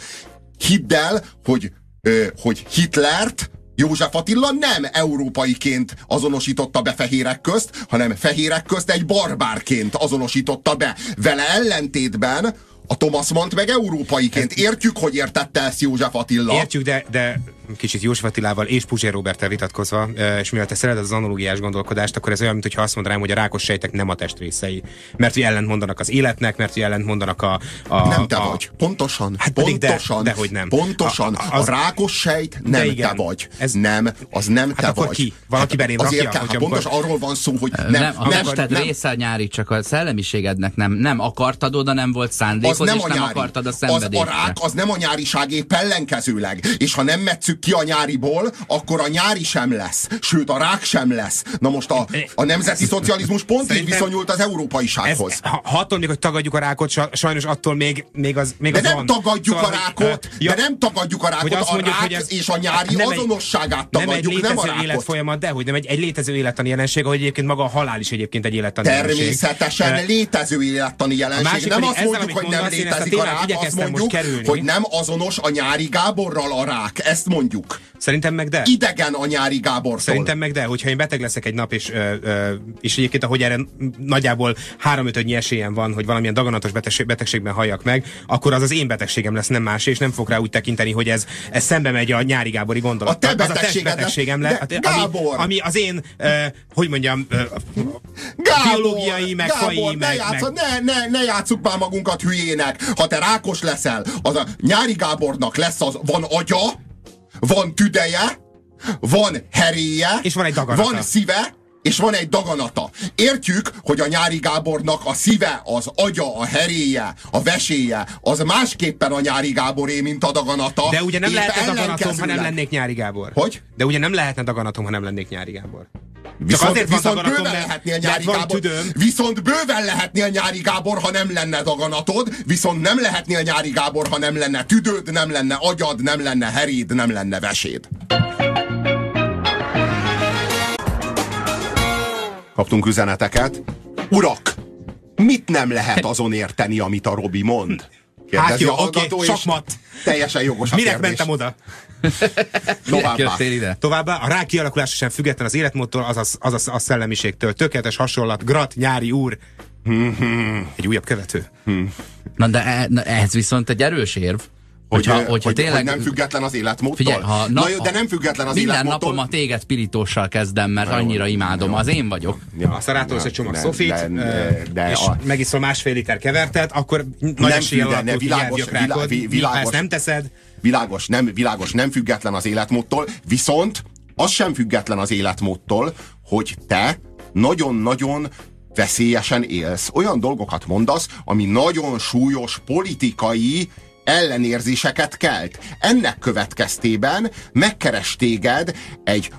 hidd el, hogy, ö, hogy Hitlert József Attila nem európaiként azonosította be fehérek közt, hanem fehérek közt egy barbárként azonosította be. Vele ellentétben a Thomas Mann meg európaiként. Értjük, hogy értette ezt József Attila. Értjük, de, de kicsit József Attilával és Puzsér Roberttel vitatkozva, és mivel te szereted az analógiás gondolkodást, akkor ez olyan, mintha azt mondanám, hogy a rákos sejtek nem a testrészei. Mert hogy ellent mondanak az életnek, mert hogy ellent mondanak a... a nem te a, vagy. Pontosan. Hát pontosan. De, de hogy nem. Pontosan. A, az, a rákos sejt nem igen, te vagy. Ez, nem, az nem hát te akkor vagy. ki? Valaki hát belém azért rakja, kell, hát pontos arról van szó, hogy nem. nem a nem, tested nem, része nyári, csak a szellemiségednek nem, nem akartad oda, nem volt szándékod, nem és a nem akartad a az, szenvedésre. a rák az nem a nyáriság épp ellenkezőleg. És ha nem metszük ki a nyáriból, akkor a nyári sem lesz. Sőt, a rák sem lesz. Na most a, a nemzeti szocializmus pont így viszonyult az európaisághoz. Ez, ha, ha attól még, hogy tagadjuk a rákot, sajnos attól még, még az, még de az nem van. tagadjuk Szóval, a rákot, ja, de nem tagadjuk a rákot, azt a mondjuk, rák hogy ez és a nyári nem azonosságát nem egy tagadjuk, nem, a rákot. életfolyamat, de hogy nem egy, egy létező élettani jelenség, ahogy egyébként maga a halál is egyébként egy élettani jelenség. Természetesen Eh, létező élettani jelenség. Nem azt mondjuk, hogy nem a létezik a rák, azt mondjuk, hogy nem azonos a nyári Gáborral a rák. Ezt mondjuk. Szerintem meg de. Idegen a nyári Gábortól. Szerintem meg de, hogyha én beteg leszek egy nap, és, ö, ö, és egyébként ahogy erre nagyjából három ötödnyi esélyem van, hogy valamilyen daganatos betegség, betegségben halljak meg, akkor az az én betegségem lesz, nem más, és nem fog rá úgy tekinteni, hogy ez, ez szembe megy a nyári Gábori gondolat. A te az a lesz. betegségem le, De hát, Gábor! ami, ami, az én, ö, hogy mondjam, ö, Gábor, biológiai, meg Gábor, fai, ne, meg, játszod, meg ne, ne, ne játsszuk már magunkat hülyének. Ha te rákos leszel, az a nyári Gábornak lesz az, van agya, van tüdeje, van heréje, És van egy daganata. van szíve, és van egy daganata. Értjük, hogy a nyári Gábornak a szíve, az agya, a heréje, a veséje, az másképpen a nyári Gáboré, mint a daganata. De ugye nem lehetne daganatom, ha nem lennék Nyári Gábor. Hogy? De ugye nem lehetne daganatom, ha nem lennék Nyári Gábor. Viszont, azért van viszont daganatom, bőven mert- lehetnél nyári Gábor. tüdőm. Viszont bőven lehetnél nyári Gábor, ha nem lenne daganatod. Viszont nem lehetnél nyári Gábor, ha nem lenne tüdőd, nem lenne agyad, nem lenne heréd, nem lenne veséd. Kaptunk üzeneteket. Urak, mit nem lehet azon érteni, amit a Robi mond? Hát jó, a hallgató, oké, és sakmat. Teljesen jogos a Minek kérdés. mentem oda? Továbbá. Ide? Továbbá a rák kialakulása sem független az életmódtól, azaz, azaz a szellemiségtől. Tökéletes hasonlat, grat, nyári úr. Egy újabb követő. Na de e, na, ez viszont egy erős érv. Hogy, Hogyha, hogy, hogyha hogy, tényleg, hogy nem független az életmódtól? Figyelj, ha Na jó, de nem független az Minden életmódtól. napom a téged pirítóssal kezdem, mert annyira imádom. Az én vagyok. Ja, azt rátolsz egy csomag szofit, de- de- de és a- megiszol másfél liter kevertet, akkor nagy Nem eséllyel függ, de alakul ki világos- nyelvgyökrákod. vilá- vi- Ha világos. ezt nem teszed, Világos, nem, világos, nem független az életmódtól, viszont az sem független az életmódtól, hogy te nagyon-nagyon veszélyesen élsz. Olyan dolgokat mondasz, ami nagyon súlyos politikai ellenérzéseket kelt. Ennek következtében megkeres téged egy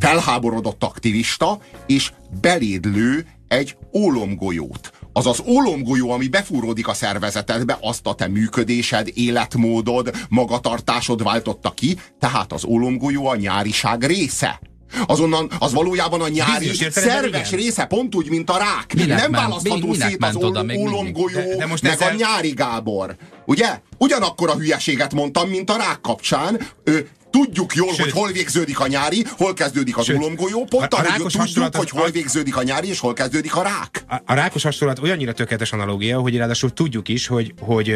felháborodott aktivista, és beléd lő egy ólomgolyót. Az az ólomgolyó, ami befúródik a szervezetedbe, azt a te működésed, életmódod, magatartásod váltotta ki, tehát az ólomgolyó a nyáriság része. Azonnan az valójában a nyári szerves igen. része, pont úgy, mint a rák. Minek Nem ment- választható szét az mindig? ólomgolyó, De- de most meg ezzel- a nyári Gábor. Ugye? Ugyanakkor a hülyeséget mondtam, mint a rák kapcsán. Ő, tudjuk jól, Sőt. hogy hol végződik a nyári, hol kezdődik az Sőt. ólomgolyó, pont A- a rákos tudjuk, hogy hol végződik a nyári, és hol kezdődik a rák. a, a rákos hasonlat olyannyira tökéletes analógia, hogy ráadásul tudjuk is, hogy, hogy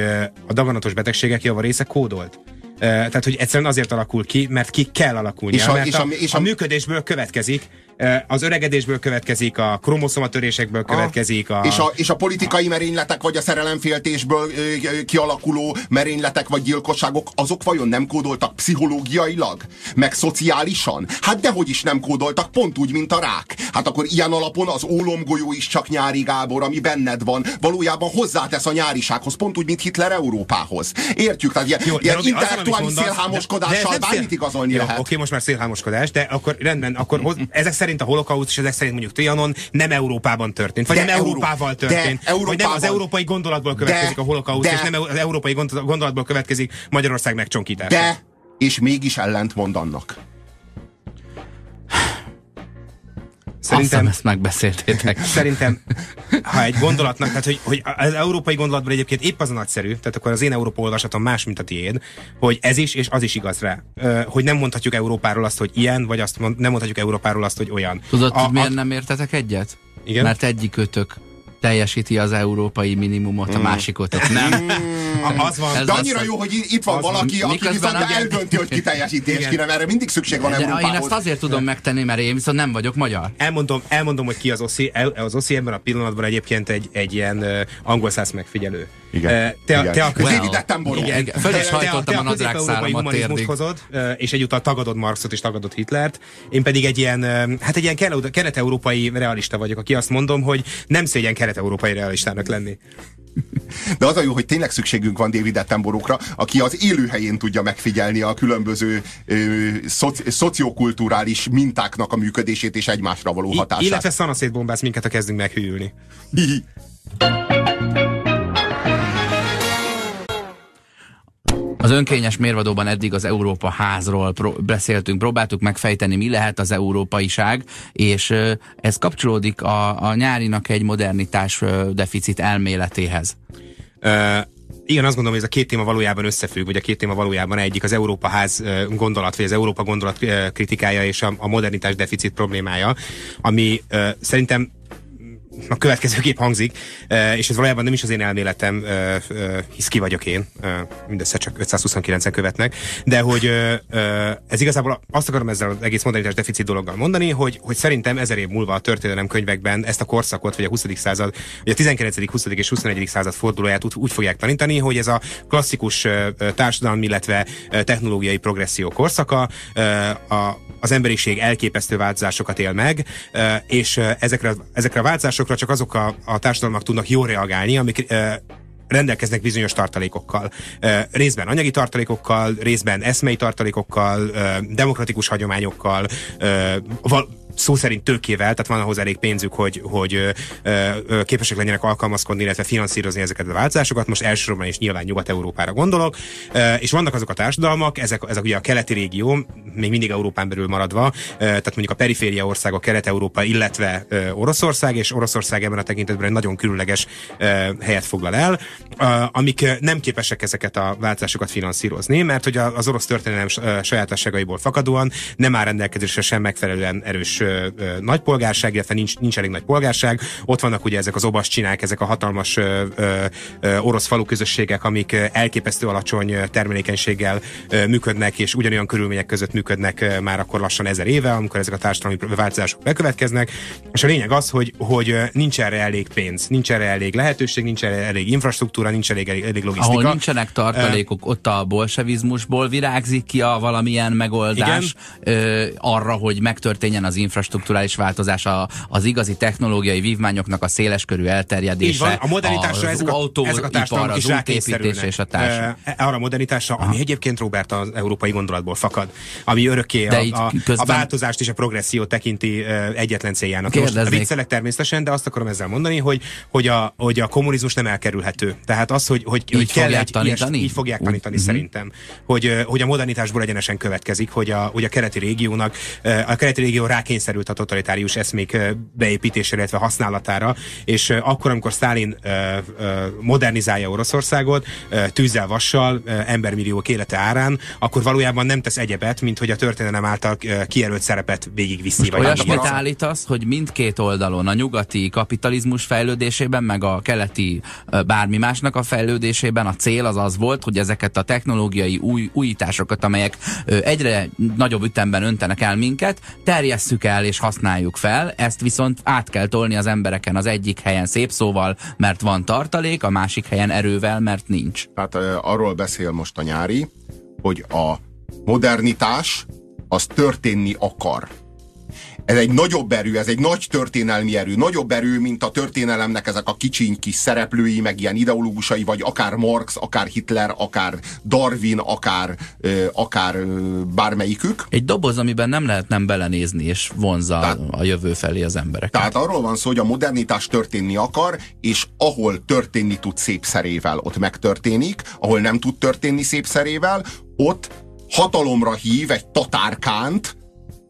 a daganatos betegségek java része kódolt. Tehát, hogy egyszerűen azért alakul ki, mert ki kell alakulni. És a- mert és a, és a, a- működésből következik, az öregedésből következik, a kromoszomatörésekből következik, a, És a, és a politikai merényletek, vagy a szerelemféltésből kialakuló merényletek, vagy gyilkosságok, azok vajon nem kódoltak pszichológiailag? Meg szociálisan? Hát dehogy is nem kódoltak, pont úgy, mint a rák. Hát akkor ilyen alapon az ólomgolyó is csak nyári Gábor, ami benned van, valójában hozzátesz a nyárisághoz, pont úgy, mint Hitler Európához. Értjük? Tehát ilyen, Jó, ilyen intellektuális szélhámoskodással bármit szél- igazolni Jó, lehet. Oké, most már szélhámoskodás, de akkor rendben, akkor hoz, ezek szerint a holokauszt és ezek szerint mondjuk Trianon nem Európában történt, vagy De nem Euró- Európával de történt, vagy nem az európai gondolatból következik De- a holokauszt, de- és nem az európai gond- gondolatból következik Magyarország megcsonkítása. De, és mégis ellent mond Szerintem Szerintem, ezt megbeszéltétek. szerintem, ha egy gondolatnak, tehát hogy, hogy az európai gondolatban egyébként épp az a nagyszerű, tehát akkor az én Európa olvasatom más, mint a tiéd, hogy ez is és az is igaz rá. Hogy nem mondhatjuk Európáról azt, hogy ilyen, vagy azt mond, nem mondhatjuk Európáról azt, hogy olyan. Tudod, a, hogy miért a, nem értetek egyet? Igen? Mert egyik kötök teljesíti az európai minimumot, a másik kötök nem. Az van. De annyira jó, hogy itt van valaki, aki viszont eldönti, hogy ki teljesíti és ki nem. Erre mindig szükség van Európához. Én ezt azért tudom megtenni, mert én viszont nem vagyok magyar. Elmondom, elmondom hogy ki az Oszi. Az Oszi ebben a pillanatban egyébként egy, egy ilyen uh, angol száz megfigyelő. Igen. Te, igen. te a well. igen. Föl is hajtottam a nadrág száramat térdig. hozod, és egyúttal tagadod Marxot és tagadod Hitlert. Én pedig egy ilyen, hát egy ilyen kelet-európai realista vagyok, aki azt mondom, hogy nem szégyen kelet-európai realistának lenni. De az a jó, hogy tényleg szükségünk van David Attenborough-ra, aki az élőhelyén tudja megfigyelni a különböző ö, szoci, szociokulturális mintáknak a működését és egymásra való hatását. Illetve szanaszét bombáz minket, ha kezdünk meghűlni. Az önkényes mérvadóban eddig az Európa házról pró- beszéltünk, próbáltuk megfejteni, mi lehet az európaiság, és ez kapcsolódik a, a nyárinak egy modernitás deficit elméletéhez. Uh, igen, azt gondolom, hogy ez a két téma valójában összefügg, vagy a két téma valójában egyik az Európa ház gondolat, vagy az Európa gondolat kritikája és a, a modernitás deficit problémája, ami szerintem a következő kép hangzik, és ez valójában nem is az én elméletem, hisz ki vagyok én, mindössze csak 529-en követnek, de hogy ez igazából azt akarom ezzel az egész modernitás deficit dologgal mondani, hogy, hogy szerintem ezer év múlva a történelem könyvekben ezt a korszakot, vagy a 20. század, vagy a 19., 20. és 21. század fordulóját úgy, úgy fogják tanítani, hogy ez a klasszikus társadalmi, illetve technológiai progresszió korszaka, a, az emberiség elképesztő változásokat él meg, és ezekre, ezekre a változásokra csak azok a, a társadalmak tudnak jól reagálni, amik rendelkeznek bizonyos tartalékokkal. Részben anyagi tartalékokkal, részben eszmei tartalékokkal, demokratikus hagyományokkal, szó szerint tőkével, tehát van ahhoz elég pénzük, hogy, hogy ö, ö, képesek legyenek alkalmazkodni, illetve finanszírozni ezeket a változásokat. Most elsősorban is nyilván Nyugat-Európára gondolok. Ö, és vannak azok a társadalmak, ezek, ezek ugye a keleti régió, még mindig Európán belül maradva, ö, tehát mondjuk a periféria országok, Kelet-Európa, illetve ö, Oroszország, és Oroszország ebben a tekintetben egy nagyon különleges ö, helyet foglal el, ö, amik nem képesek ezeket a változásokat finanszírozni, mert hogy az orosz történelem sajátosságaiból fakadóan nem áll rendelkezésre sem megfelelően erős nagy polgárság, illetve nincs, nincs elég nagy polgárság. Ott vannak ugye ezek az obascsinák, ezek a hatalmas ö, ö, orosz falu közösségek, amik elképesztő alacsony termelékenységgel ö, működnek, és ugyanolyan körülmények között működnek már akkor lassan ezer éve, amikor ezek a társadalmi változások bekövetkeznek. És a lényeg az, hogy, hogy nincs erre elég pénz, nincs erre elég lehetőség, nincs erre elég infrastruktúra, nincs elég, elég, logisztika. Ahol nincsenek tartalékok, ott a bolsevizmusból virágzik ki a valamilyen megoldás ö, arra, hogy megtörténjen az infrastruktúra infrastruktúrális változás, a, az igazi technológiai vívmányoknak a széleskörű elterjedése. Így van, a modernitásra ezek a, ezek a társadalmak is rákényszerülnek. És a társ. E, arra a modernitásra, ami Aha. egyébként Robert az európai gondolatból fakad, ami örökké a, a, közben... a változást és a progressziót tekinti egyetlen céljának. Most viccelek természetesen, de azt akarom ezzel mondani, hogy, hogy, a, hogy a kommunizmus nem elkerülhető. Tehát az, hogy, hogy, így hogy kell egy tanítani? Ilyes, így fogják tanítani uh-huh. szerintem. Hogy, hogy a modernitásból egyenesen következik, hogy a, hogy a keleti régiónak, a keleti régió rákényszerül kényszerült a totalitárius eszmék beépítésére, illetve használatára, és akkor, amikor Stalin modernizálja Oroszországot, tűzzel, vassal, embermilliók élete árán, akkor valójában nem tesz egyebet, mint hogy a történelem által kijelölt szerepet végigviszi. Vagy olyasmit állítasz, hogy mindkét oldalon, a nyugati kapitalizmus fejlődésében, meg a keleti bármi másnak a fejlődésében a cél az az volt, hogy ezeket a technológiai új, újításokat, amelyek egyre nagyobb ütemben öntenek el minket, terjesszük el el és használjuk fel, ezt viszont át kell tolni az embereken az egyik helyen szép szóval, mert van tartalék, a másik helyen erővel, mert nincs. Uh, arról beszél most a nyári, hogy a modernitás az történni akar ez egy nagyobb erő, ez egy nagy történelmi erő, nagyobb erő, mint a történelemnek ezek a kicsiny kis szereplői, meg ilyen ideológusai, vagy akár Marx, akár Hitler, akár Darwin, akár, ö, akár ö, bármelyikük. Egy doboz, amiben nem lehet nem belenézni, és vonza tehát, a jövő felé az embereket. Tehát arról van szó, hogy a modernitás történni akar, és ahol történni tud szép szerével, ott megtörténik, ahol nem tud történni szép szerével, ott hatalomra hív egy tatárkánt,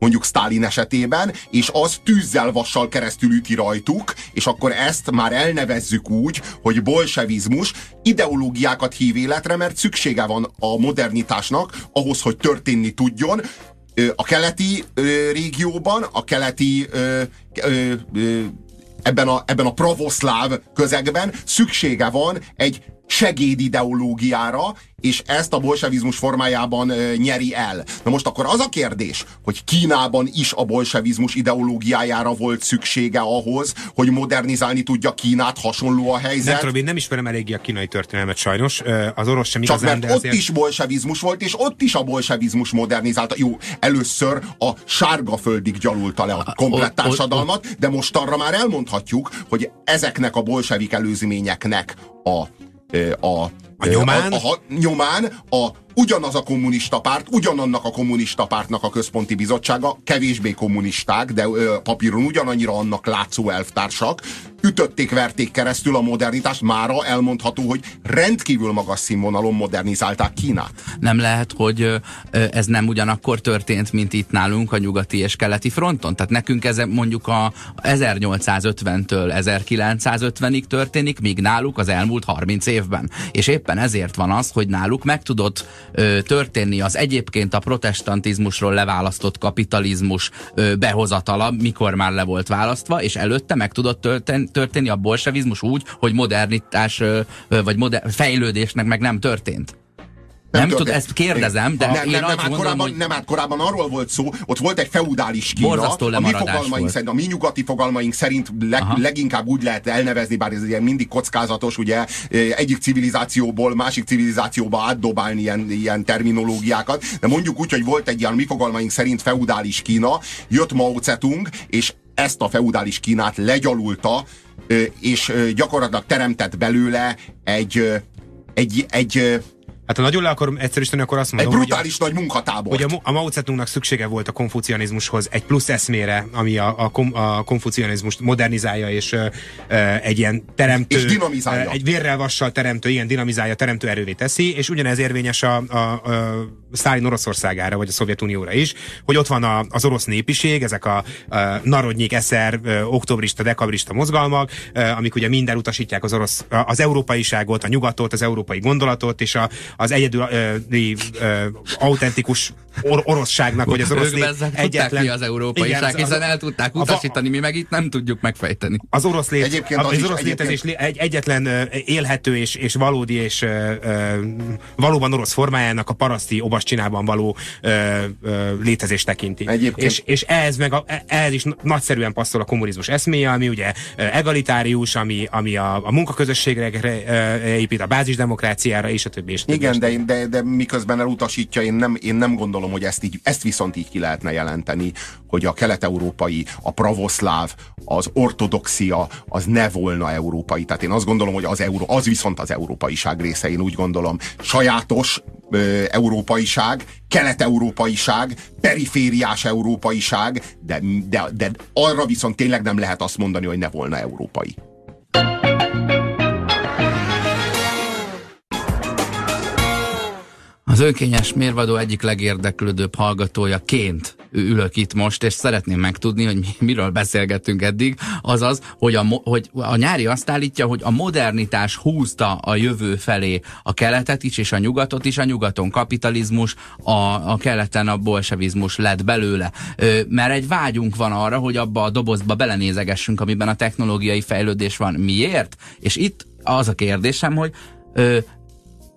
mondjuk Stalin esetében, és az tűzzel vassal keresztül üti rajtuk, és akkor ezt már elnevezzük úgy, hogy bolsevizmus. Ideológiákat hív életre, mert szüksége van a modernitásnak ahhoz, hogy történni tudjon, a keleti régióban, a keleti ebben a, ebben a pravoszláv közegben szüksége van egy segédideológiára, és ezt a bolsevizmus formájában nyeri el. Na most akkor az a kérdés, hogy Kínában is a bolsevizmus ideológiájára volt szüksége ahhoz, hogy modernizálni tudja Kínát, hasonló a helyzet. Nem tudom, én nem ismerem eléggé a kínai történelmet sajnos, az orosz sem igazán, Csak mert de azért... ott is bolsevizmus volt, és ott is a bolsevizmus modernizálta. Jó, először a sárga földig gyalulta le a komplett társadalmat, de most arra már elmondhatjuk, hogy ezeknek a bolsevik előzményeknek a a, a nyomán? A, a, nyomán a ugyanaz a kommunista párt, ugyanannak a kommunista pártnak a központi bizottsága, kevésbé kommunisták, de ö, papíron ugyanannyira annak látszó elvtársak, ütötték, verték keresztül a modernitást, mára elmondható, hogy rendkívül magas színvonalon modernizálták Kínát. Nem lehet, hogy ez nem ugyanakkor történt, mint itt nálunk a nyugati és keleti fronton? Tehát nekünk ez mondjuk a 1850-től 1950-ig történik, míg náluk az elmúlt 30 évben. És éppen ezért van az, hogy náluk meg tudott ö, történni az egyébként a protestantizmusról leválasztott kapitalizmus ö, behozatala, mikor már le volt választva, és előtte meg tudott történni a bolsevizmus úgy, hogy modernitás ö, vagy moder fejlődésnek meg nem történt. Nem, nem tud, ezt kérdezem, de nem, én nem, nem, hát korábban, hogy... nem, hát korábban arról volt szó, ott volt egy feudális Kína, a mi fogalmaink volt. szerint, a mi nyugati fogalmaink szerint leg, leginkább úgy lehet elnevezni, bár ez ilyen mindig kockázatos, ugye egyik civilizációból másik civilizációba átdobálni ilyen, ilyen terminológiákat, de mondjuk úgy, hogy volt egy ilyen mi fogalmaink szerint feudális Kína, jött Mao Zedong, és ezt a feudális Kínát legyalulta, és gyakorlatilag teremtett belőle egy, egy, egy Hát ha nagyon le akarom egyszerűsíteni, akkor azt mondom, Egy brutális hogy a, nagy munkatábor. Hogy a, a Mao Zedongnak szüksége volt a konfucianizmushoz egy plusz eszmére, ami a, a, a konfucianizmust modernizálja, és uh, egy ilyen teremtő... És dinamizálja. Egy vérrel vassal teremtő, ilyen dinamizálja, teremtő erővé teszi, és ugyanez érvényes a, a, a Szálin Oroszországára, vagy a Szovjetunióra is, hogy ott van a, az orosz népiség, ezek a, a narodnyik, eszer, oktobrista, dekabrista mozgalmak, amik ugye minden utasítják az orosz, az európaiságot, a nyugatot, az európai gondolatot, és a, az egyedüli autentikus or- oroszságnak, hogy az orosz nép egyetlen... Mi az európai igen, az, hiszen el tudták utasítani, mi meg itt nem tudjuk megfejteni. Az orosz, lét, egyébként az, az orosz létezés egy, egyetlen élhető és, és valódi és uh, valóban orosz formájának a paraszti obascsinában való uh, uh, létezés tekinti. Egyébként... És, és ez meg a, ez is nagyszerűen passzol a kommunizmus eszméje, ami ugye egalitárius, ami, ami a, a munkaközösségre épít, a bázisdemokráciára, és a többi. És a többi Igen, de, de, de miközben elutasítja, én nem, én nem gondolom gondolom, hogy ezt, így, ezt viszont így ki lehetne jelenteni, hogy a kelet-európai, a pravoszláv, az ortodoxia, az ne volna európai. Tehát én azt gondolom, hogy az, euró, az viszont az európaiság része, én úgy gondolom. Sajátos ö, európaiság, kelet-európaiság, perifériás európaiság, de, de, de arra viszont tényleg nem lehet azt mondani, hogy ne volna európai. Az önkényes mérvadó egyik legérdeklődőbb hallgatójaként ülök itt most, és szeretném megtudni, hogy mi, miről beszélgettünk eddig, azaz, hogy a, hogy a nyári azt állítja, hogy a modernitás húzta a jövő felé a keletet is, és a nyugatot is, a nyugaton kapitalizmus, a, a keleten a bolsevizmus lett belőle. Ö, mert egy vágyunk van arra, hogy abba a dobozba belenézegessünk, amiben a technológiai fejlődés van. Miért? És itt az a kérdésem, hogy ö,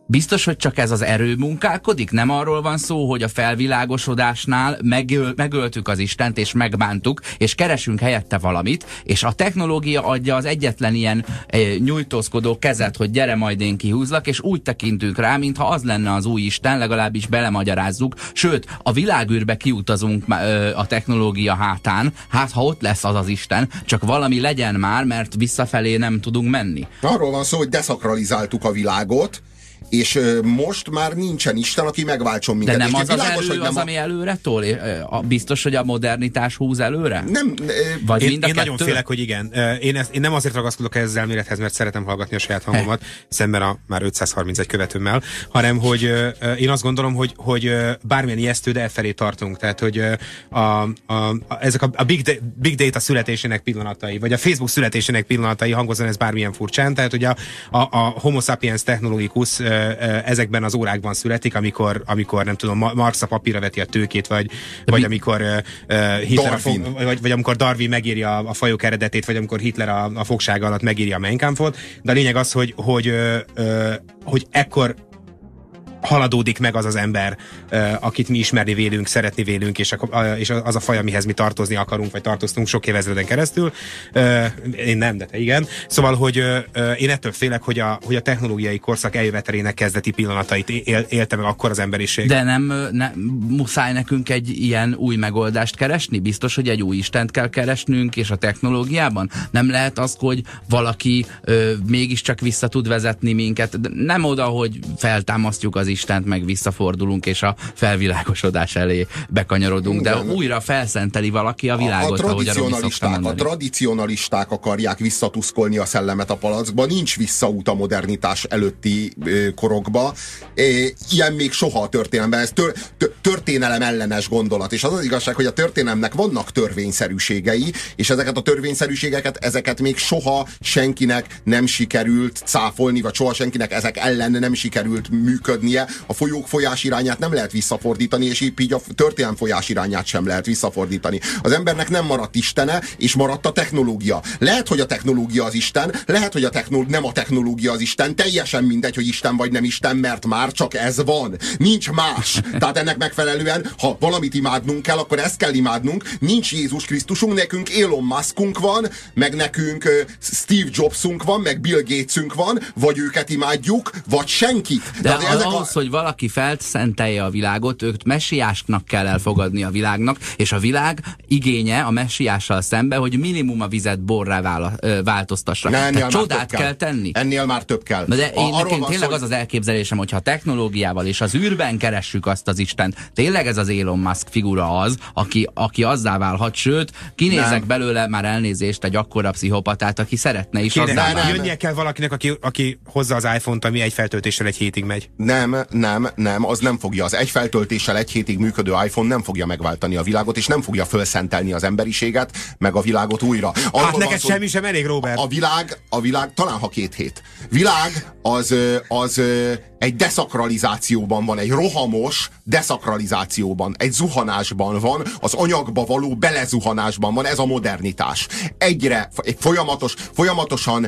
Biztos, hogy csak ez az erő munkálkodik? Nem arról van szó, hogy a felvilágosodásnál megöl, megöltük az Istent, és megbántuk, és keresünk helyette valamit, és a technológia adja az egyetlen ilyen e, nyújtózkodó kezet, hogy gyere majd én kihúzlak, és úgy tekintünk rá, mintha az lenne az új Isten, legalábbis belemagyarázzuk. Sőt, a világűrbe kiutazunk e, a technológia hátán, hát ha ott lesz az az Isten, csak valami legyen már, mert visszafelé nem tudunk menni. Arról van szó, hogy deszakralizáltuk a világot, és most már nincsen Isten, aki megváltson minket. De nem és az világos, az elő, hogy nem az, ami előre tol? Biztos, hogy a modernitás húz előre? Nem. Vagy én, mind a én nagyon félek, hogy igen. Én, ezt, én nem azért ragaszkodok ehhez az elmélethez, mert szeretem hallgatni a saját hangomat, szemben a már 531 követőmmel, hanem hogy én azt gondolom, hogy, hogy bármilyen ijesztő, de elfelé tartunk. Tehát, hogy a, a, a, ezek a, a big, da, big data születésének pillanatai, vagy a Facebook születésének pillanatai hangozon ez bármilyen furcsán. Tehát, hogy a, a, a homo sapiens technológikus ezekben az órákban születik, amikor, amikor nem tudom, Marx a papírra veti a tőkét, vagy, vagy amikor Hitler a fog, vagy, vagy amikor Darwin megírja a, a fajok eredetét, vagy amikor Hitler a, a fogság alatt megírja a Mein Kampfot, de a lényeg az, hogy, hogy, hogy ekkor haladódik meg az az ember, akit mi ismerni vélünk, szeretni vélünk, és, és az a faj, amihez mi tartozni akarunk, vagy tartoztunk sok évezreden keresztül. Én nem, de te igen. Szóval, hogy én ettől félek, hogy a, hogy a technológiai korszak eljövetelének kezdeti pillanatait él, élte meg akkor az emberiség. De nem, nem muszáj nekünk egy ilyen új megoldást keresni? Biztos, hogy egy új Istent kell keresnünk, és a technológiában? Nem lehet az, hogy valaki ö, mégiscsak vissza tud vezetni minket? Nem oda, hogy feltámasztjuk az Istent, meg visszafordulunk, és a felvilágosodás elé bekanyarodunk, de újra felszenteli valaki a világot, a, a tradicionalisták, a, a tradicionalisták akarják visszatuszkolni a szellemet a palackba, nincs visszaút a modernitás előtti korokba. Ilyen még soha a történelemben, ez tör, történelem ellenes gondolat, és az az igazság, hogy a történelemnek vannak törvényszerűségei, és ezeket a törvényszerűségeket, ezeket még soha senkinek nem sikerült cáfolni, vagy soha senkinek ezek ellen nem sikerült működnie, a folyók folyás irányát nem lehet visszafordítani, és épp így a történelem folyás irányát sem lehet visszafordítani. Az embernek nem maradt istene, és maradt a technológia. Lehet, hogy a technológia az Isten, lehet, hogy a technol- nem a technológia az Isten, teljesen mindegy, hogy Isten vagy nem Isten, mert már csak ez van. Nincs más. Tehát ennek megfelelően, ha valamit imádnunk kell, akkor ezt kell imádnunk. Nincs Jézus Krisztusunk, nekünk Elon Muskunk van, meg nekünk Steve Jobsunk van, meg Bill Gatesünk van, vagy őket imádjuk, vagy senkit. De ezek a hogy valaki feltszentelje a világot, őt messiásnak kell elfogadni a világnak, és a világ igénye a messiással szembe, hogy minimum a vizet borrá vála, változtassa. Ne, Tehát csodát kell. kell tenni. Ennél már több kell. De én a, nekem tényleg az az elképzelésem, hogyha technológiával és az űrben keressük azt az Istent, tényleg ez az Elon Musk figura az, aki, aki azzá válhat, sőt, kinézek nem. belőle már elnézést egy akkora pszichopatát, aki szeretne is Kéne, azzá nem, Jönnie kell valakinek, aki, aki hozza az iPhone-t, ami egy feltöltéssel egy hétig megy. Nem, nem, nem, az nem fogja. Az egy feltöltéssel egy hétig működő iPhone nem fogja megváltani a világot, és nem fogja fölszentelni az emberiséget, meg a világot újra. Arról hát neked szó, semmi sem elég, Robert. A, világ, a világ, talán ha két hét. Világ az, az egy deszakralizációban van, egy rohamos deszakralizációban, egy zuhanásban van, az anyagba való belezuhanásban van, ez a modernitás. Egyre, egy folyamatos, folyamatosan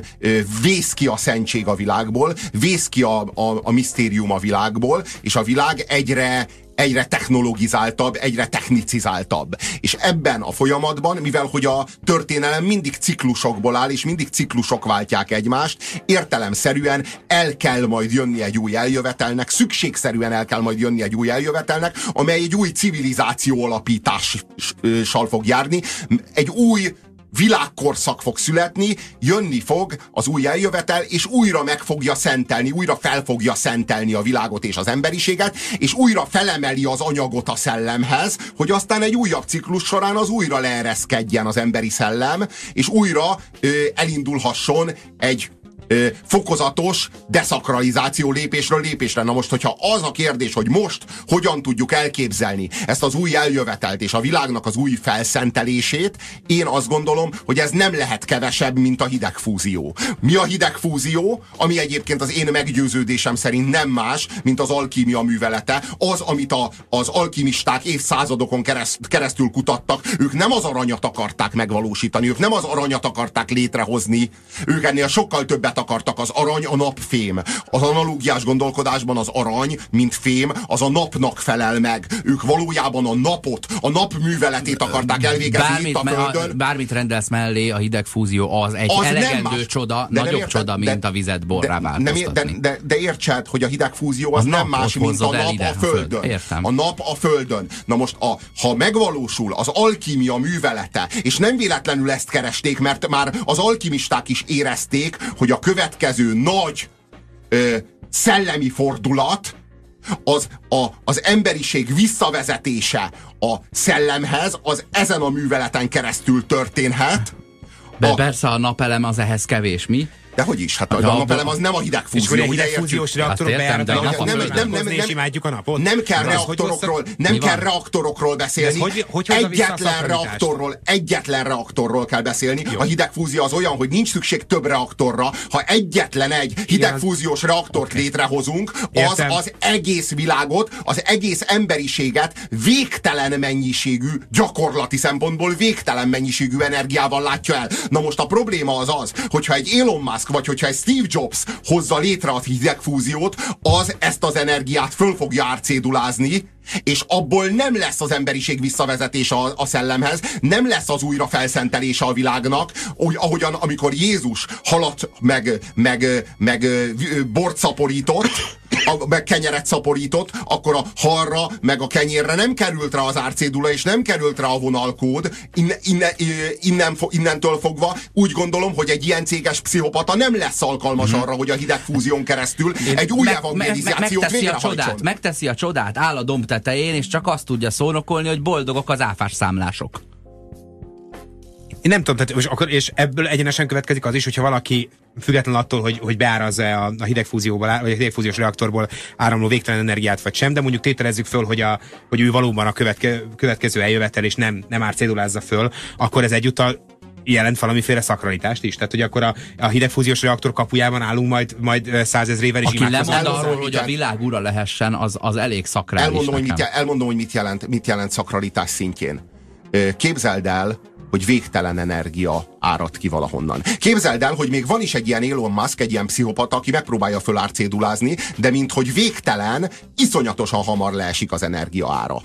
vész ki a szentség a világból, vész ki a, a, a misztérium a világból, és a világ egyre, egyre technologizáltabb, egyre technicizáltabb. És ebben a folyamatban, mivel hogy a történelem mindig ciklusokból áll, és mindig ciklusok váltják egymást, értelemszerűen el kell majd jönni egy új eljövetelnek, szükségszerűen el kell majd jönni egy új eljövetelnek, amely egy új civilizáció alapítással fog járni, egy új világkorszak fog születni, jönni fog az új eljövetel, és újra meg fogja szentelni, újra fel fogja szentelni a világot és az emberiséget, és újra felemeli az anyagot a szellemhez, hogy aztán egy újabb ciklus során az újra leereszkedjen az emberi szellem, és újra ö, elindulhasson egy fokozatos deszakralizáció lépésről lépésre. Na most, hogyha az a kérdés, hogy most hogyan tudjuk elképzelni ezt az új eljövetelt és a világnak az új felszentelését, én azt gondolom, hogy ez nem lehet kevesebb, mint a hidegfúzió. Mi a hidegfúzió? Ami egyébként az én meggyőződésem szerint nem más, mint az alkímia művelete. Az, amit a, az alkimisták évszázadokon kereszt, keresztül kutattak, ők nem az aranyat akarták megvalósítani, ők nem az aranyat akarták létrehozni, ők ennél sokkal többet akartak, az arany a napfém. Az analógiás gondolkodásban az arany, mint fém, az a napnak felel meg. Ők valójában a napot, a nap műveletét akarták elvégezni bármit, itt a Földön. Bármit rendelsz mellé, a hidegfúzió az egy az elegendő csoda, de nagyobb érted, csoda, mint de, a vizet borrá de, de, de, de értsed, hogy a hidegfúzió az a nem más, mint a nap a Földön. Értem. A nap a Földön. Na most, a, ha megvalósul az alkímia művelete, és nem véletlenül ezt keresték, mert már az alkimisták is érezték, hogy a következő nagy ö, szellemi fordulat az a, az emberiség visszavezetése a szellemhez, az ezen a műveleten keresztül történhet. De a, persze a napelem az ehhez kevés, mi? De hogy is? Hát a, a napelem az nem a hidegfúzió. És hogy a hidegfúziós reaktorok bejáratok, nem, nem, nem, nem, és imádjuk a napot? Nem kell reaktorokról, nem kell reaktorokról beszélni. Hogy, hogy egyetlen reaktorról, egyetlen reaktorról kell beszélni. Jó. A hidegfúzió az olyan, hogy nincs szükség több reaktorra. Ha egyetlen egy hidegfúziós reaktort okay. létrehozunk, az az egész világot, az egész emberiséget végtelen mennyiségű, gyakorlati szempontból végtelen mennyiségű energiával látja el. Na most a probléma az az, hogyha egy Elon Musk vagy hogyha egy Steve Jobs hozza létre a hidegfúziót, az ezt az energiát föl fogja árcédulázni, és abból nem lesz az emberiség visszavezetése a, a szellemhez, nem lesz az újra felszentelése a világnak, úgy, ahogyan amikor Jézus halat meg, meg, meg, meg bort szaporított, a, meg kenyeret szaporított, akkor a halra, meg a kenyérre nem került rá az árcédula, és nem került rá a vonalkód. Inne, inne, innen, innentől fogva úgy gondolom, hogy egy ilyen céges pszichopata nem lesz alkalmas hmm. arra, hogy a hidegfúzión keresztül Én egy új evangelizációt me, megteszi a csodát, megteszi a csodát, áll a domb tetején, és csak azt tudja szónokolni, hogy boldogok az áfás számlások. Én nem tudom, tehát, és, akkor, és ebből egyenesen következik az is, hogyha valaki független attól, hogy, hogy beárazza a, a hidegfúzióból, vagy a hidegfúziós reaktorból áramló végtelen energiát, vagy sem, de mondjuk tételezzük föl, hogy, a, hogy ő valóban a követke, következő eljövetel, és nem, nem árcédulázza föl, akkor ez egyúttal jelent valamiféle szakralitást is. Tehát, hogy akkor a, a hidegfúziós reaktor kapujában állunk majd, majd százezrével is Aki lemond arról, hogy a világ ura lehessen, az, az elég szakrális elmondom, hogy mit, elmondom, hogy mit jelent, mit jelent szakralitás szintjén. Képzeld el, hogy végtelen energia árad ki valahonnan. Képzeld el, hogy még van is egy ilyen Elon Musk, egy ilyen pszichopata, aki megpróbálja fölárcédulázni, de mint hogy végtelen, iszonyatosan hamar leesik az energia ára.